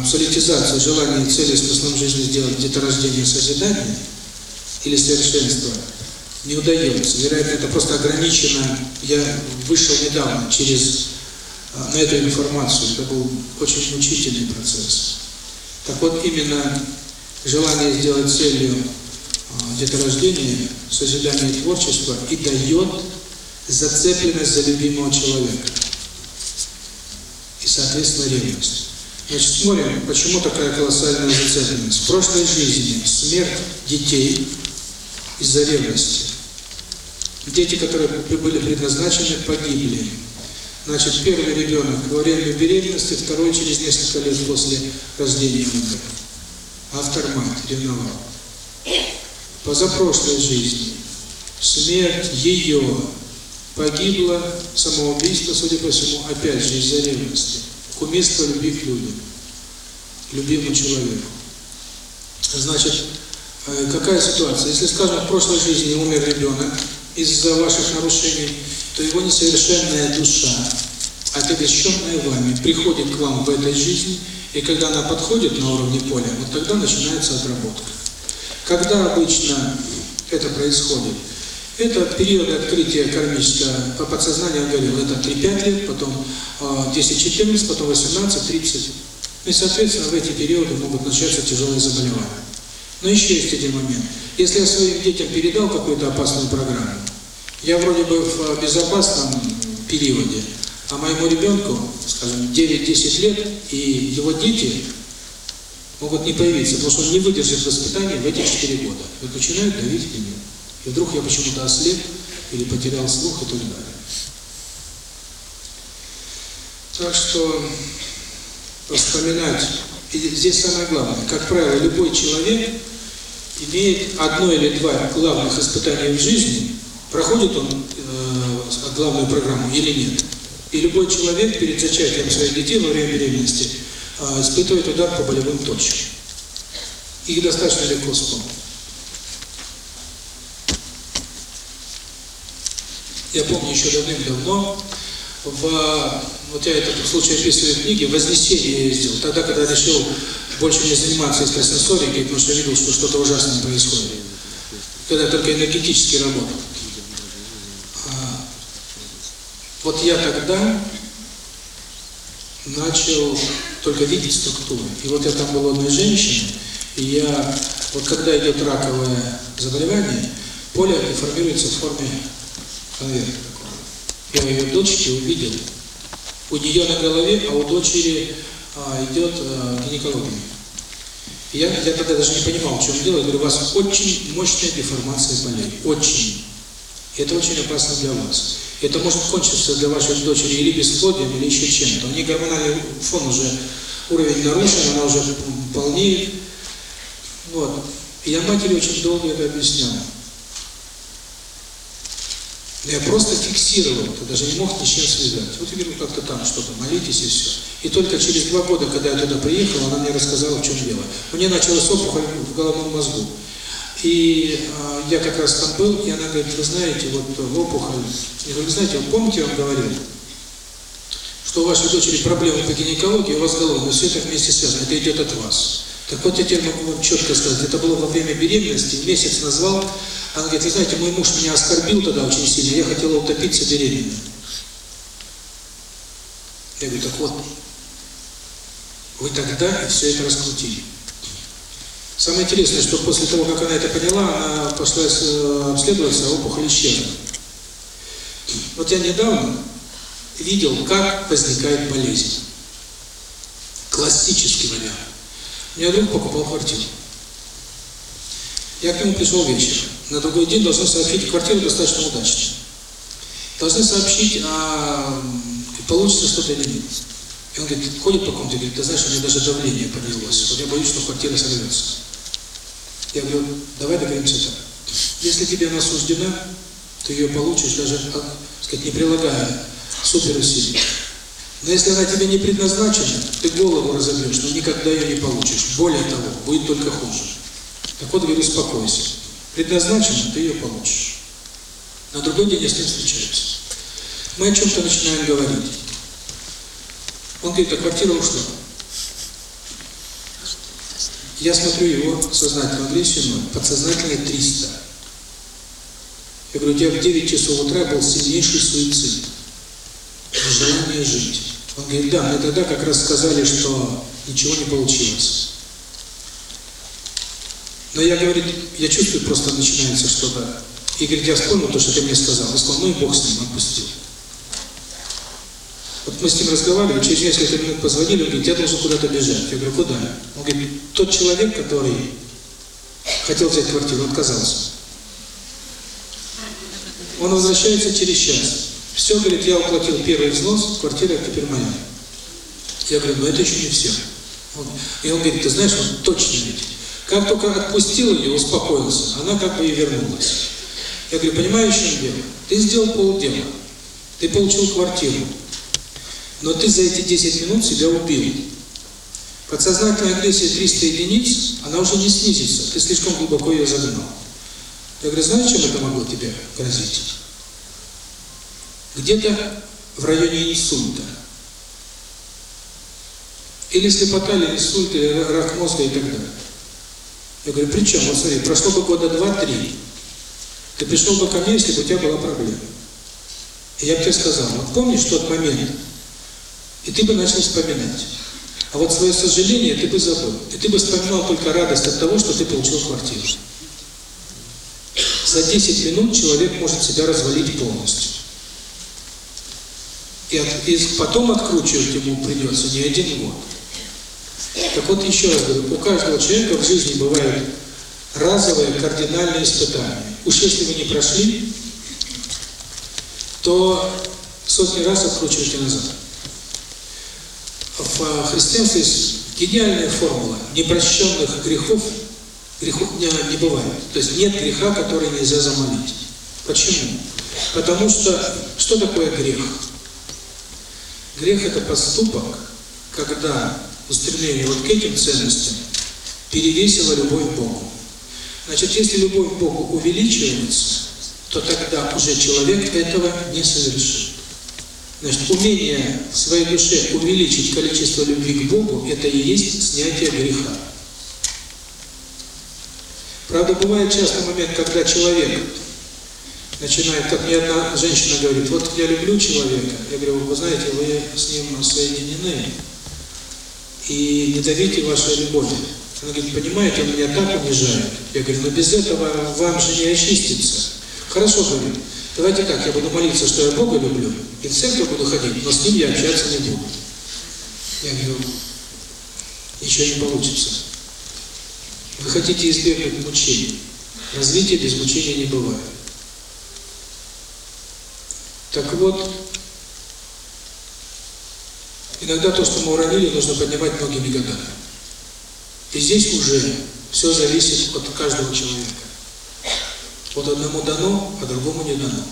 Speaker 1: абсолютизацию желания и цели смыслом жизни сделать деторождение созидания или совершенство не удается. Вероятно, это просто ограничено. Я вышел недавно через на эту информацию. Это был очень мучительный процесс. Так вот, именно желание сделать целью деторождения, созидания и творчества и дает зацепленность за любимого человека. И, соответственно, ревность. Значит, смотрим, почему такая колоссальная зацепленность. В прошлой жизни смерть детей из-за ревности. Дети, которые были предназначены, погибли. Значит, первый ребенок во время беременности, второй через несколько лет после рождения умер. Автор мать ревновал. Позапрошлой жизни смерть ее погибла, самоубийство, судя по всему, опять же из-за ревности кумирство любви к людям, к любимому человеку. Значит, э, какая ситуация? Если, скажем, в прошлой жизни умер ребенок из-за ваших нарушений, то его несовершенная душа, отягощенная вами, приходит к вам в этой жизни, и когда она подходит на уровне поля, вот тогда начинается отработка. Когда обычно это происходит? Это период открытия кармического по подсознанию говорил, это 3-5 лет, потом 10-14, а, потом 18-30. И, соответственно, в эти периоды могут начаться тяжелые заболевания. Но еще есть один момент. Если я своим детям передал какую-то опасную программу, я вроде бы в безопасном периоде, а моему ребенку, скажем, 9-10 лет, и его дети могут не появиться, потому что он не выдержит воспитания в эти 4 года. И начинают давить меня. И вдруг я почему-то ослеп или потерял слух и так далее. Так что вспоминать, и здесь самое главное, как правило, любой человек имеет одно или два главных испытания в жизни, проходит он э, главную программу или нет. И любой человек перед зачатием своих детей во время беременности э, испытывает удар по болевым точкам. Их достаточно легко вспомнить. Я помню еще давным-давно, в, вот я этот случай описываю в книге, в Вознесение я ездил, тогда, когда решил больше не заниматься экстрасенсорикой, потому что видел, что что-то ужасное происходит. Когда только энергетически работал. А, вот я тогда начал только видеть структуры. И вот я там был одной женщиной, и я, вот когда идет раковое заболевание, поле формируется в форме конверта. Я ее дочке увидел. У нее на голове, а у дочери а, идет а, гинекология. Я, я тогда даже не понимал, в чем дело. Я говорю, у вас очень мощная деформация полей. Очень. И это очень опасно для вас. Это может кончиться для вашей дочери или бесплодием, или еще чем-то. У нее гормональный фон уже, уровень нарушен, она уже полнеет. Вот. И я матери очень долго это объяснял. Я просто фиксировал это, даже не мог ни с чем связать. Вот я говорю, как-то там что-то, молитесь и все. И только через два года, когда я туда приехал, она мне рассказала, в чем дело. У нее началась опухоль в головном мозгу. И э, я как раз там был, и она говорит, вы знаете, вот опухоль. Я говорю, знаете, вы помните, я вам говорил, что у вашей дочери проблемы по гинекологии, у вас голова, все это вместе связано, это идет от вас. Так вот, я теперь могу вам четко сказать, это было во время беременности, месяц назвал, она говорит, вы знаете, мой муж меня оскорбил тогда очень сильно, я хотела утопиться беременной. Я говорю, так вот, вы тогда все это раскрутили. Самое интересное, что после того, как она это поняла, она пошла обследоваться, а опухоль исчезла. Вот я недавно видел, как возникает болезнь. Классический вариант. Меня друг покупал квартиру. Я к нему пришел вечером. На другой день должны сообщить, квартира достаточно удачная. Должны сообщить, а получится что-то или нет. И он говорит, ходит по комнате, говорит, ты знаешь, у меня даже давление поднялось. Вот я боюсь, что квартира сорвется. Я говорю, давай договоримся так. Если тебе она суждена, ты ее получишь, даже, так сказать, не прилагая суперусилий. Но если она тебе не предназначена, ты голову разобьешь, но никогда ее не получишь. Более того, будет только хуже. Так вот, говорю, успокойся. Предназначена, ты ее получишь. На другой день я с ним встречаюсь. Мы о чем-то начинаем говорить. Он говорит, а квартира ушла. Я смотрю его сознательную агрессию, подсознательно 300. Я говорю, у тебя в 9 часов утра был сильнейший суицид. Желание жить. Он говорит, да, мне тогда как раз сказали, что ничего не получилось. Но я, говорит, я чувствую, просто начинается что-то. И говорит, я вспомнил то, что ты мне сказал. Я сказал, ну и Бог с ним отпустил. Вот мы с ним разговаривали, через несколько минут позвонили, он говорит, я должен куда-то бежать. Я говорю, куда? Он говорит, тот человек, который хотел взять квартиру, отказался. Он возвращается через час. Все, говорит, я уплатил первый взнос, квартира теперь моя. Я говорю, ну это еще не все. Он, и он говорит, ты знаешь, он точно ведь. Как только отпустил ее, успокоился, она как бы и вернулась. Я говорю, понимаешь, в чем дело? Ты сделал полдела. Ты получил квартиру. Но ты за эти 10 минут себя убил. Подсознательная агрессия 300 единиц, она уже не снизится. Ты слишком глубоко ее загнал. Я говорю, знаешь, чем это могло тебе грозить? Где-то в районе инсульта. Или слепота, или инсульт, или рак мозга и так далее. Я говорю, при чем? Вот смотри, прошло бы года два-три. Ты пришел бы ко мне, если бы у тебя была проблема. И я бы тебе сказал, вот помнишь тот момент, и ты бы начал вспоминать. А вот свое сожаление ты бы забыл. И ты бы вспоминал только радость от того, что ты получил квартиру. За 10 минут человек может себя развалить полностью. И, от, и потом откручивать ему придется не один год. Так вот, еще раз говорю, у каждого человека в жизни бывают разовые кардинальные испытания. Уж если вы не прошли, то сотни раз откручивайте назад. В христианстве есть гениальная формула. Непрощенных грехов грехов не, не бывает. То есть нет греха, который нельзя замолить. Почему? Потому что, что такое грех? Грех – это поступок, когда устремление вот к этим ценностям перевесило любовь к Богу. Значит, если любовь к Богу увеличивается, то тогда уже человек этого не совершит. Значит, умение в своей душе увеличить количество любви к Богу – это и есть снятие греха. Правда, бывает часто момент, когда человек начинает, как мне одна женщина говорит, вот я люблю человека, я говорю, вы знаете, вы с ним соединены, и не давите вашей любовью. Она говорит, понимаете, он меня так унижает. Я говорю, но без этого вам же не очиститься. Хорошо, говорит, давайте так, я буду молиться, что я Бога люблю, и в церковь буду ходить, но с ним я общаться не буду. Я говорю, ничего не получится. Вы хотите избегнуть мучений. Развития без мучения не бывает. Так вот, иногда то, что мы уронили, нужно поднимать многими годами. И здесь уже все зависит от каждого человека. Вот одному дано, а другому не дано.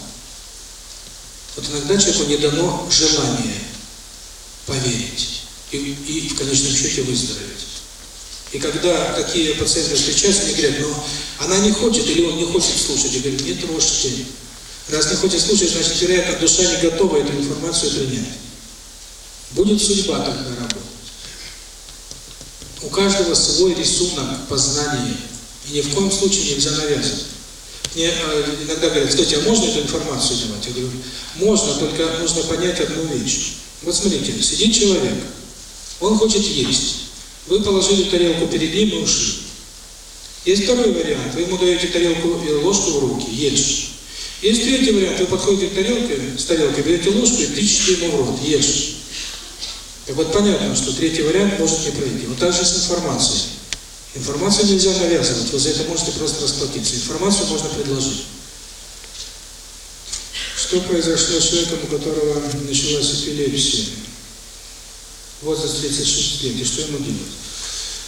Speaker 1: Вот иногда человеку не дано желание поверить и, и в конечном счете выздороветь. И когда такие пациенты встречаются, они говорят, ну, она не хочет или он не хочет слушать. Я говорю, не трожьте. Раз не хочет слушать, значит, вероятно, душа не готова эту информацию принять. Будет судьба тогда работать. У каждого свой рисунок познания. И ни в коем случае нельзя навязывать. Мне э, иногда говорят, скажите, а можно эту информацию давать? Я говорю, можно, только нужно понять одну вещь. Вот смотрите, сидит человек, он хочет есть. Вы положили тарелку перед ним и ушли. Есть второй вариант. Вы ему даете тарелку и ложку в руки, ешь. Есть третий вариант. Вы подходите к тарелке, с тарелкой, берете ложку и тычете ему в рот, ешь. Так вот понятно, что третий вариант может не пройти. Вот так же с информацией. Информацию нельзя навязывать, вы за это можете просто расплатиться. Информацию можно предложить. Что произошло с человеком, у которого началась эпилепсия? Возраст 36 лет, и что ему делать?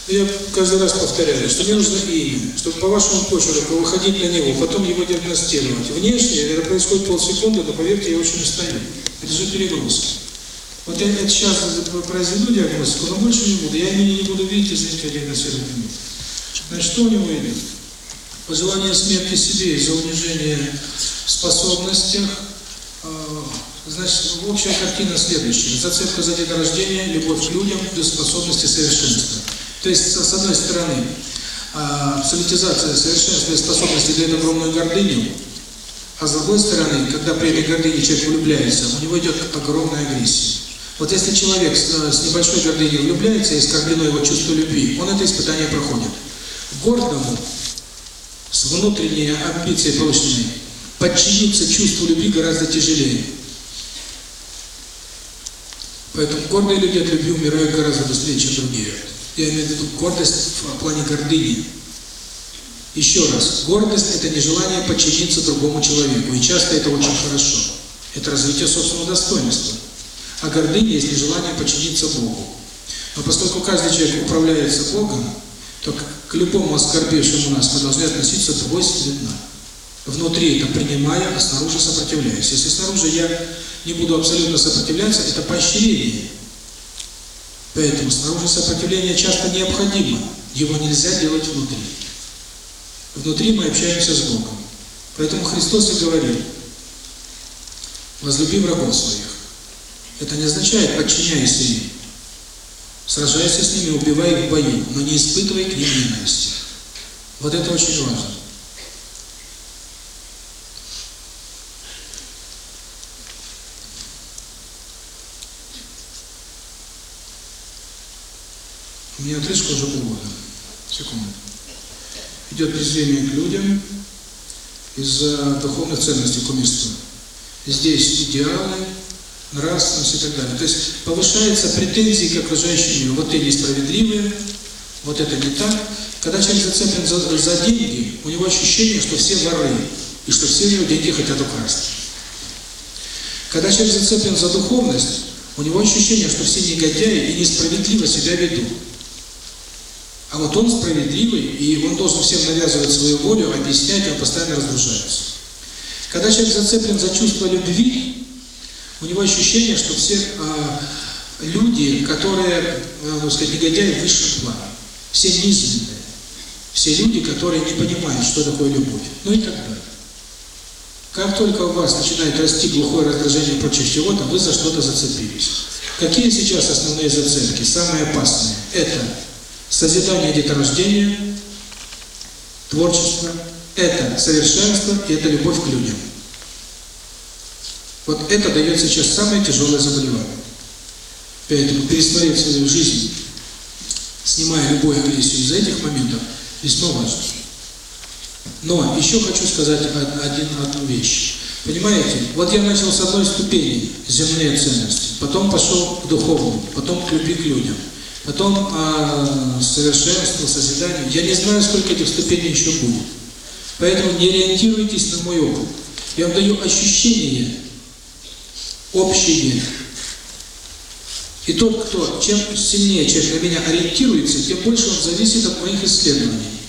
Speaker 1: Я каждый раз повторяю, что мне нужно имя, чтобы по вашему почерку выходить на него, потом его диагностировать. Внешне это происходит полсекунды, но поверьте, я очень устаю. Это же перегрузка. Вот я сейчас произведу диагностику, но больше не буду. Я не, не буду видеть, извините, не буду. Значит, что у него идет? Пожелание смерти себе из-за унижения в способностях. Значит, общая картина следующая. Зацепка за день рождения, любовь к людям, плюс способности совершенства. То есть, с одной стороны, абсолютизация совершенства и способности дает огромную гордыню, а с другой стороны, когда при этой гордыне человек влюбляется, у него идет огромная агрессия. Вот если человек с, с небольшой гордыней влюбляется и оскорблено его чувство любви, он это испытание проходит. Гордому, с внутренней амбицией прочной, подчиниться чувству любви гораздо тяжелее. Поэтому гордые люди от любви умирают гораздо быстрее, чем другие. Я имею в виду гордость в плане гордыни. Еще раз, гордость – это нежелание подчиниться другому человеку, и часто это очень хорошо. Это развитие собственного достоинства. А гордыня есть нежелание подчиниться Богу. Но поскольку каждый человек управляется Богом, то к любому оскорбившему нас мы должны относиться двойственно. Внутри это принимая, а снаружи сопротивляясь. Если снаружи я не буду абсолютно сопротивляться, это поощрение. Поэтому снаружи сопротивление часто необходимо. Его нельзя делать внутри. Внутри мы общаемся с Богом. Поэтому Христос и говорил, возлюби врагов своих. Это не означает подчиняйся им. Сражайся с ними, убивай их в бою, но не испытывай к ним ненависти. Вот это очень важно. У меня отрыжка уже полгода. Секунду. Идет презрение к людям из-за духовных ценностей кумирства. Здесь идеалы, нравственность и так далее. То есть повышаются претензии к окружающему миру. Вот ты несправедливые, вот это не так. Когда человек зацеплен за, за деньги, у него ощущение, что все воры, и что все его деньги хотят украсть. Когда человек зацеплен за духовность, у него ощущение, что все негодяи и несправедливо себя ведут. А вот он справедливый, и он должен всем навязывать свою волю, объяснять, и он постоянно разгружается. Когда человек зацеплен за чувство любви, у него ощущение, что все э, люди, которые, э, так сказать, негодяи в высшем все низменные, все люди, которые не понимают, что такое любовь, ну и так далее. Как только у вас начинает расти глухое раздражение прочее чего-то, вы за что-то зацепились. Какие сейчас основные зацепки, самые опасные? Это созидание деторождения, творчество, это совершенство и это любовь к людям. Вот это дает сейчас самое тяжелое заболевание. Поэтому пересмотреть свою жизнь снимая любую агрессию из этих моментов, весьма важно. Но еще хочу сказать один, одну вещь. Понимаете, вот я начал с одной ступени, земные ценности, потом пошел к духовному, потом к любви к людям, потом э, совершенству, созиданию. Я не знаю, сколько этих ступеней еще будет. Поэтому не ориентируйтесь на мой опыт. Я вам даю ощущение общее. И тот, кто чем сильнее человек на меня ориентируется, тем больше он зависит от моих исследований.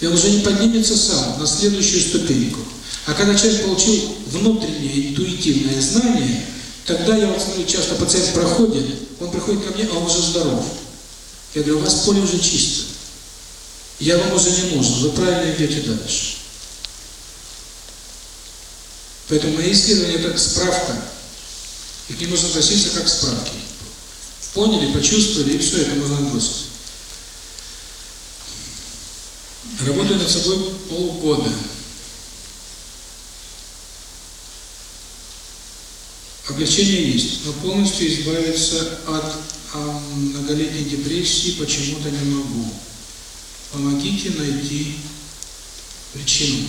Speaker 1: И он уже не поднимется сам на следующую ступеньку. А когда человек получил внутреннее интуитивное знание, тогда я вот смотрю, часто пациент проходит, он приходит ко мне, а он уже здоров. Я говорю, у вас поле уже чисто. Я вам уже не нужен, вы правильно идете дальше. Поэтому мои исследования – это справка. Ним нужно относиться как к справке. Поняли, почувствовали, и все, это можно отбросить. Работаю над собой полгода. Облегчение есть, но полностью избавиться от а, многолетней депрессии почему-то не могу. Помогите найти причину.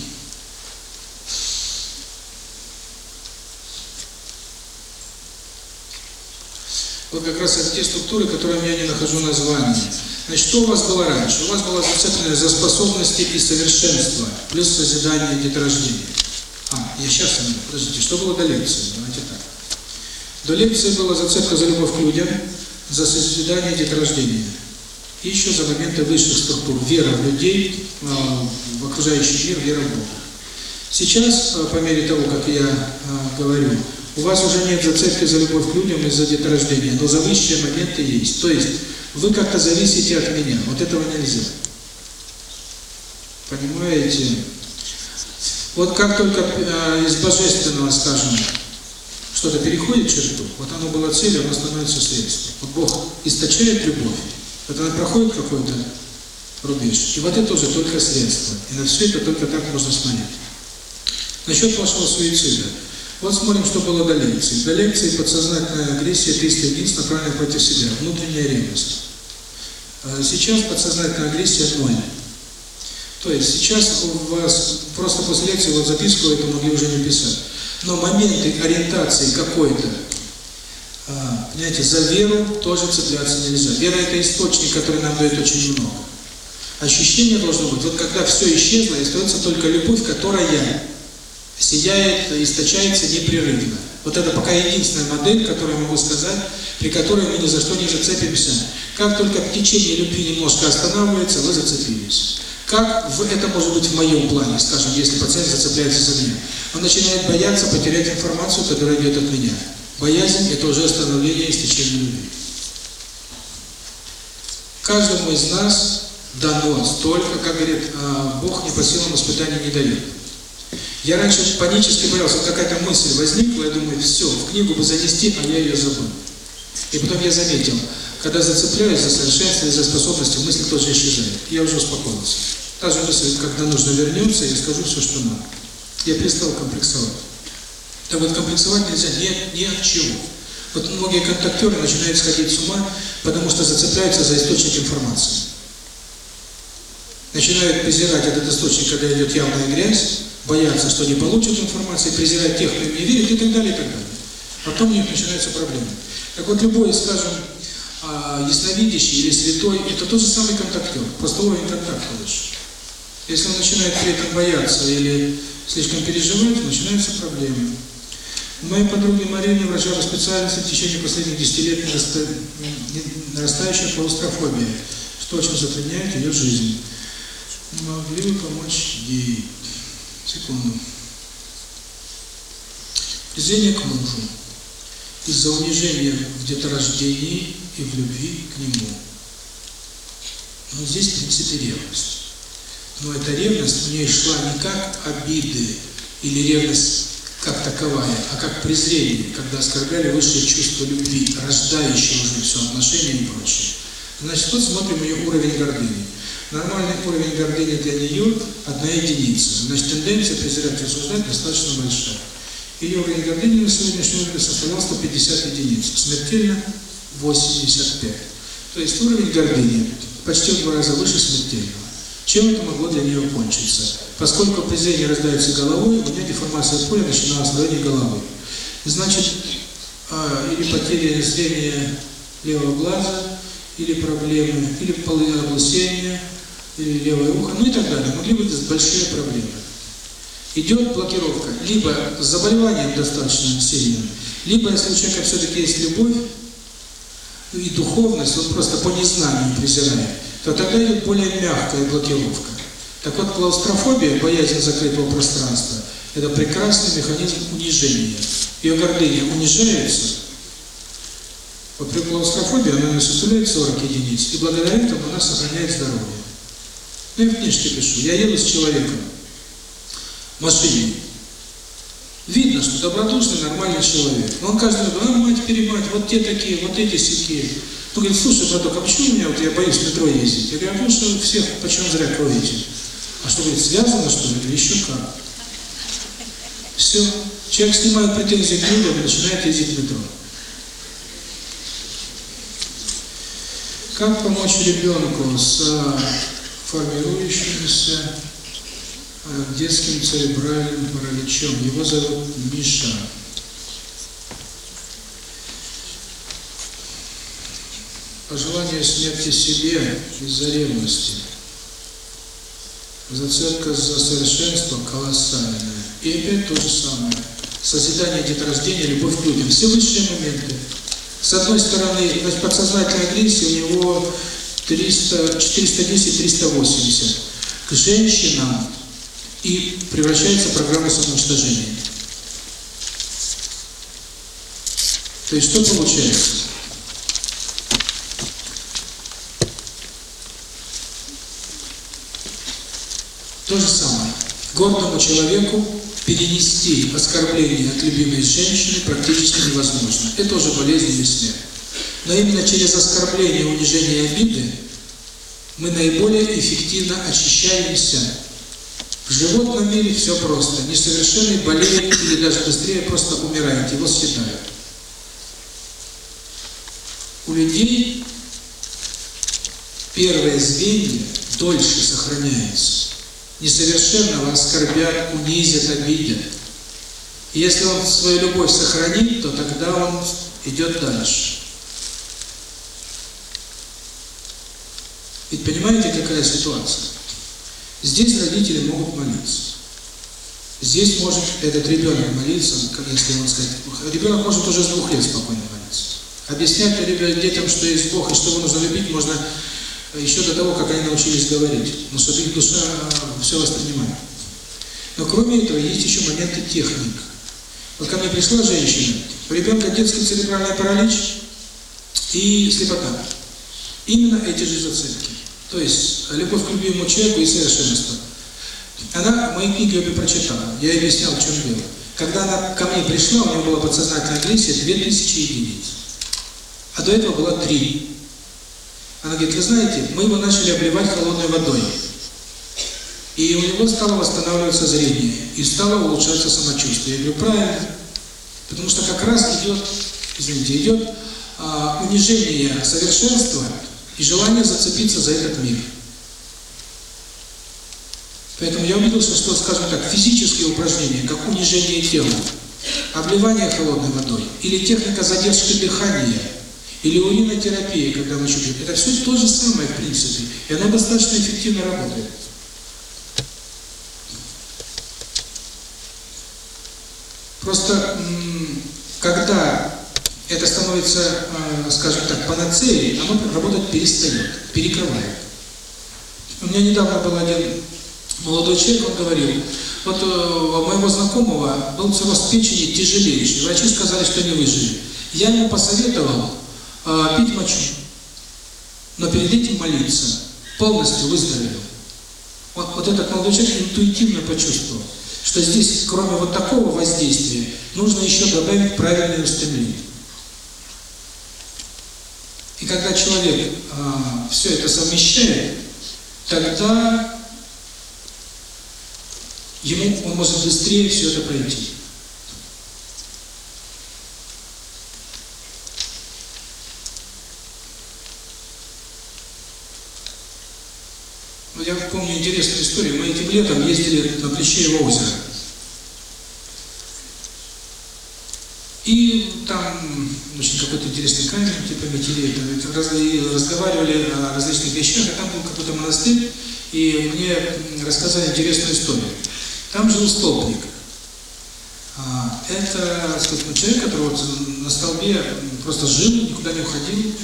Speaker 1: Вот как раз это те структуры, которым я не нахожу названия. Значит, что у вас было раньше? У вас была зацепленность за способности и совершенство, плюс созидание и деторождение. А, я сейчас, подождите, что было до лекции? Давайте так. До лекции была зацепка за любовь к людям, за созидание и деторождение. И еще за моменты высших структур. Вера в людей, в окружающий мир, вера в Бога. Сейчас, по мере того, как я говорю, у вас уже нет зацепки за любовь к людям из-за деторождения, но за высшие моменты есть. То есть вы как-то зависите от меня. Вот этого нельзя. Понимаете? Вот как только э, из божественного, скажем, что-то переходит черту, вот оно было целью, оно становится средством. Вот Бог источает любовь, вот она проходит какой-то рубеж, и вот это уже только средство. И на все это только так можно смотреть. Насчет вашего суицида. Вот смотрим, что было до лекции. До лекции подсознательная агрессия 301 направлена против себя, внутренняя ревность. А сейчас подсознательная агрессия ноль. То есть сейчас у вас, просто после лекции, вот записку эту могли уже не писать. Но моменты ориентации какой-то, а, понимаете, за веру тоже цепляться нельзя. Вера – это источник, который нам дает очень много. Ощущение должно быть, вот когда все исчезло, остается только любовь, которая сияет, источается непрерывно. Вот это пока единственная модель, которую могу сказать, при которой мы ни за что не зацепимся. Как только течение любви немножко останавливается, вы зацепились. Как в, это может быть в моем плане, скажем, если пациент зацепляется за меня? Он начинает бояться потерять информацию, которая идет от меня. Боязнь – это уже остановление истечения любви. Каждому из нас дано столько, как говорит, Бог не по силам испытаний не дает. Я раньше панически боялся, какая-то мысль возникла, я думаю, все, в книгу бы занести, а я ее забыл. И потом я заметил, когда зацепляюсь за совершенство и за способности, мысли тоже исчезают. Я уже успокоился. Та же мысль, когда нужно вернется, я скажу все, что надо. Я перестал комплексовать. Так вот, комплексовать нельзя ни, ни от чего. Вот многие контактеры начинают сходить с ума, потому что зацепляются за источник информации. Начинают презирать этот источник, когда идет явная грязь, боятся, что не получат информации, презирать тех, кто им не верит и так далее, и так далее. Потом у них начинаются проблемы. Так вот, любой, скажем, ясновидящий или святой, это тот же самый контактер, просто уровень контакта выше. Если он начинает при этом бояться или слишком переживать, начинаются проблемы. У моей подруги Марины, врача по специальности, в течение последних 10 лет нарастающая клаустрофобия, что очень затрудняет ее жизнь. Могли бы помочь ей? Секунду. Презрение к мужу из-за унижения в деторождении и в любви к нему. Но здесь, в принципе, ревность. Но эта ревность у нее шла не как обиды или ревность как таковая, а как презрение, когда оскорбляли высшее чувство любви, рождающее уже все отношения и прочее. Значит, вот смотрим ее уровень гордыни. Нормальный уровень гордыни для нее – одна единица. Значит, тенденция презирать и осуждать достаточно большая. Ее уровень гордыни на сегодняшний момент составлял 150 единиц. Смертельно – 85. То есть уровень гордыни почти в два раза выше смертельного. Чем это могло для нее кончиться? Поскольку при зрении рождается головой, у меня деформация поля начиналась в районе головы. Значит, а, или потеря зрения левого глаза, или проблемы, или полуоблысение, или левое ухо, ну и так далее. Могли быть большие проблемы. Идет блокировка. Либо с заболеванием достаточно сильным, либо если у человека все-таки есть любовь и духовность, он просто по незнанию презирает, то тогда идет более мягкая блокировка. Так вот, клаустрофобия, боязнь закрытого пространства, это прекрасный механизм унижения. Ее гордыня унижается, вот при клаустрофобии она составляет 40 единиц, и благодаря этому она сохраняет здоровье. Я в книжке пишу. Я еду с человеком в машине. Видно, что добродушный, нормальный человек. Но он каждый раз говорит, а, мать, перемать, вот те такие, вот эти сякие. Он говорит, слушай, браток, а почему у меня, вот я боюсь в метро ездить? Я говорю, а потому что всех почему зря кроете. А что, говорит, связано, что ли? Или еще как? Все. Человек снимает претензии к людям и начинает ездить в метро. Как помочь ребенку с формирующимся детским церебральным параличом? Его зовут Миша. Пожелание смерти себе из-за ревности. Зацепка за совершенство колоссальная. И опять то же самое. Созидание, деторождение, любовь к людям. Все высшие моменты. С одной стороны, подсознательная агрессия у него 410-380 к женщинам и превращается в программу самоуничтожения. То есть что получается? То же самое. Гордому человеку перенести оскорбление от любимой женщины практически невозможно. Это уже болезнь или смерть. Но именно через оскорбление, унижение и обиды мы наиболее эффективно очищаемся. В животном мире все просто. Несовершенный болеет или даже быстрее просто умирает, его съедают. У людей первое звенье дольше сохраняется несовершенного оскорбят, унизят, обидят. И если он свою любовь сохранит, то тогда он идет дальше. Ведь понимаете, какая ситуация? Здесь родители могут молиться. Здесь может этот ребенок молиться, если он сказать, ребенок может уже с двух лет спокойно молиться. Объяснять ребят, детям, что есть Бог и что его нужно любить, можно еще до того, как они научились говорить, но чтобы их душа все воспринимает. Но кроме этого, есть еще моменты техник. Вот ко мне пришла женщина, у ребенка детский церебральный паралич и слепота. Именно эти же зацепки. То есть, любовь к любимому человеку и совершенство. Она мои книги обе прочитала, я объяснял, в чем дело. Когда она ко мне пришла, у нее была подсознательная агрессия 2000 единиц. А до этого было 3. Она говорит, вы знаете, мы его начали обливать холодной водой. И у него стало восстанавливаться зрение, и стало улучшаться самочувствие. Я говорю, правильно. Потому что как раз идет, извините, идет а, унижение совершенства и желание зацепиться за этот мир. Поэтому я убедился, что, скажем так, физические упражнения, как унижение тела, обливание холодной водой или техника задержки дыхания – или уринотерапия, когда мы чувствуем. Это все то же самое, в принципе. И оно достаточно эффективно работает. Просто, когда это становится, э, скажем так, панацеей, оно работать перестает, перекрывает. У меня недавно был один молодой человек, он говорил, вот э, у моего знакомого был цирроз печени тяжелейший, врачи сказали, что не выживет. Я ему посоветовал э, пить мочу, но перед этим молиться, полностью выздоровел. Вот, вот этот молодой человек интуитивно почувствовал, что здесь, кроме вот такого воздействия, нужно еще добавить правильное устремление. И когда человек э, все это совмещает, тогда ему он может быстрее все это пройти. Ну, я помню интересную историю. Мы этим летом ездили на Плещеево озеро. И там очень какой-то интересный камень, типа метелей, раз, разговаривали о различных вещах, а там был какой-то монастырь, и мне рассказали интересную историю. Там жил столбник. А, это сказать, человек, который вот на столбе просто жил, никуда не уходил,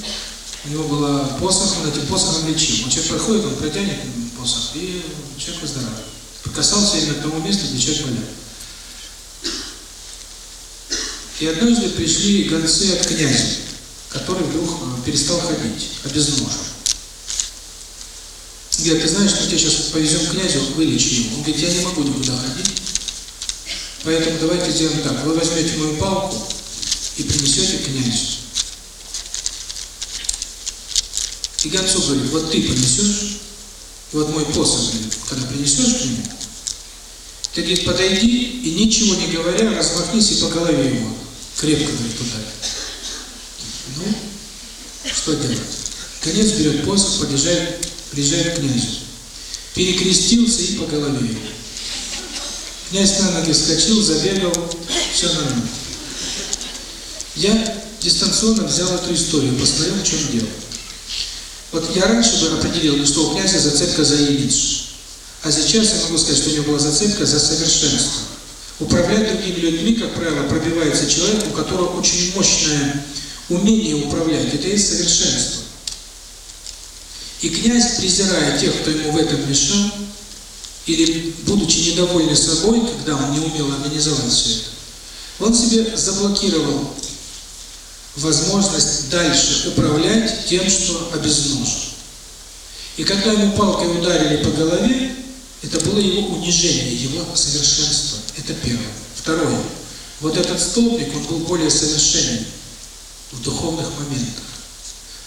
Speaker 1: у него была посох, он этим посохом лечил. Он человек проходит, он протянет посох, и человек выздоравливает. Прикасался именно к тому месту, где человек болел. И однажды пришли гонцы от князя, который вдруг э, перестал ходить, обезножен. Говорят, ты знаешь, мы тебя сейчас повезем к князю, вылечи его. Он говорит, я не могу никуда ходить, поэтому давайте сделаем так. Вы возьмете мою палку и принесете князю. И гонцу говорит, вот ты принесешь, и вот мой посох, когда принесешь к нему, ты, говорит, подойди и ничего не говоря, размахнись и по голове его крепко, говорит, ударит. Ну, что делать? Конец берет посох, подъезжает, приезжает к князю. Перекрестился и по голове. Князь на ноги вскочил, забегал, все нормально. Я дистанционно взял эту историю, посмотрел, в чем дело. Вот я раньше бы определил, что у князя зацепка за имидж. А сейчас я могу сказать, что у него была зацепка за совершенство. Управлять другими людьми, как правило, пробивается человек, у которого очень мощное умение управлять. Это есть совершенство. И князь, презирая тех, кто ему в этом мешал, или будучи недовольный собой, когда он не умел организовать все это, он себе заблокировал возможность дальше управлять тем, что обезножен. И когда ему палкой ударили по голове, это было его унижение, его совершенство. Это первое. Второе. Вот этот столбик, он был более совершенен в духовных моментах.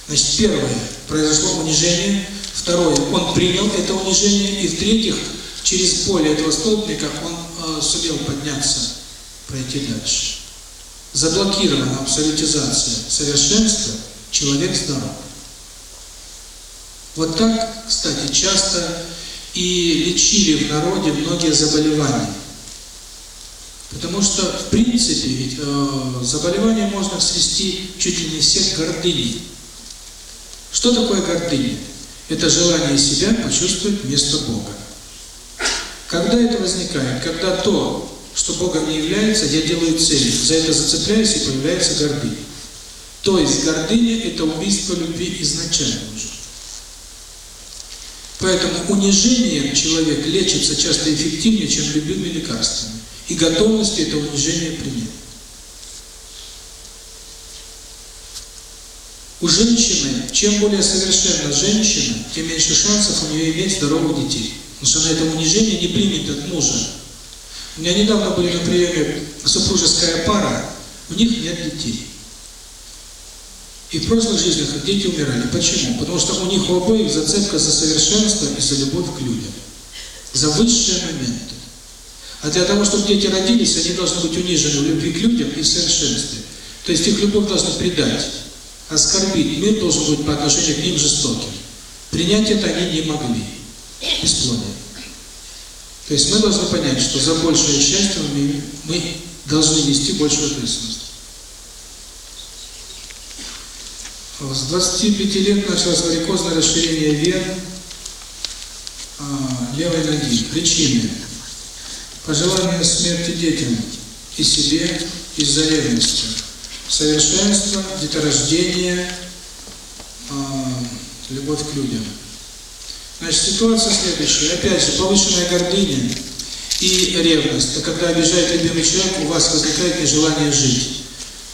Speaker 1: Значит, первое, произошло унижение. Второе, он принял это унижение. И в-третьих, через поле этого столбника он э, сумел подняться, пройти дальше заблокирована абсолютизация совершенства, человек здоров. Вот так, кстати, часто и лечили в народе многие заболевания. Потому что, в принципе, ведь э, заболевания можно свести чуть ли не всех гордыней. Что такое гордыня? Это желание себя почувствовать вместо Бога. Когда это возникает? Когда то, что Богом не является, я делаю цель. За это зацепляюсь и появляется гордыня. То есть гордыня – это убийство любви изначально уже. Поэтому унижением человек лечится часто эффективнее, чем любыми лекарствами. И готовностью это унижение принять. У женщины, чем более совершенна женщина, тем меньше шансов у нее иметь здоровых детей. Потому что она это унижение не примет от мужа. У меня недавно были на приеме супружеская пара, у них нет детей. И в прошлых жизнях дети умирали. Почему? Потому что у них у обоих зацепка за совершенство и за любовь к людям. За высшие моменты. А для того, чтобы дети родились, они должны быть унижены в любви к людям и в совершенстве. То есть их любовь должна предать, оскорбить. Мир должен быть по отношению к ним жестоким. Принять это они не могли. Бесплодие. То есть мы должны понять, что за большее счастье мы, должны нести большую ответственность. С 25 лет началось варикозное расширение вен а, левой ноги. Причины. Пожелание смерти детям и себе из-за ревности. Совершенство, деторождение, а, любовь к людям. Значит, ситуация следующая. Опять же, повышенная гордыня и ревность. Это когда обижает любимый человек, у вас возникает нежелание жить.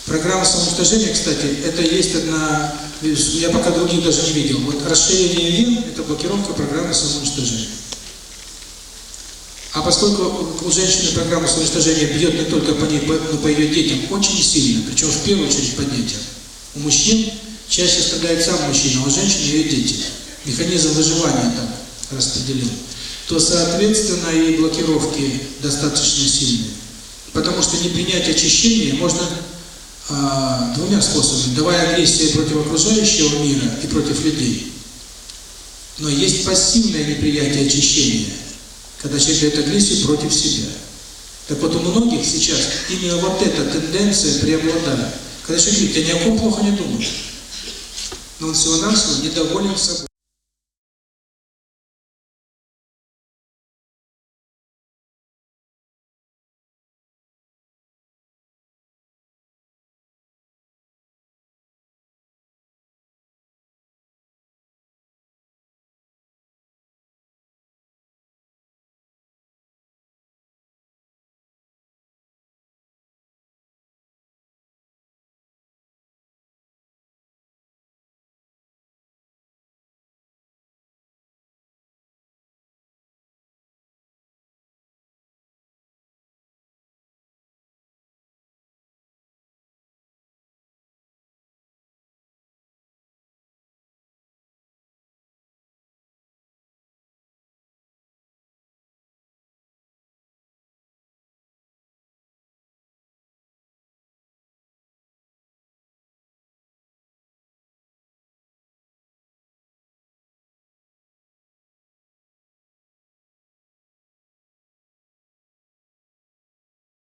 Speaker 1: Программа самоуничтожения, кстати, это есть одна, я пока других даже не видел. Вот расширение вен – это блокировка программы самоуничтожения. А поскольку у женщины программа самоуничтожения бьет не только по ней, но по ее детям очень сильно, причем в первую очередь по детям. У мужчин чаще страдает сам мужчина, а у женщин ее дети механизм выживания так распределен, то, соответственно, и блокировки достаточно сильные. Потому что не принять очищение можно а, двумя способами. Давая агрессию против окружающего мира и против людей. Но есть пассивное неприятие очищения, когда человек дает агрессию против себя. Так вот, у многих сейчас именно вот эта тенденция преобладает. Когда человек говорит, я ни о ком плохо не думаю, но он всего-навсего недоволен собой.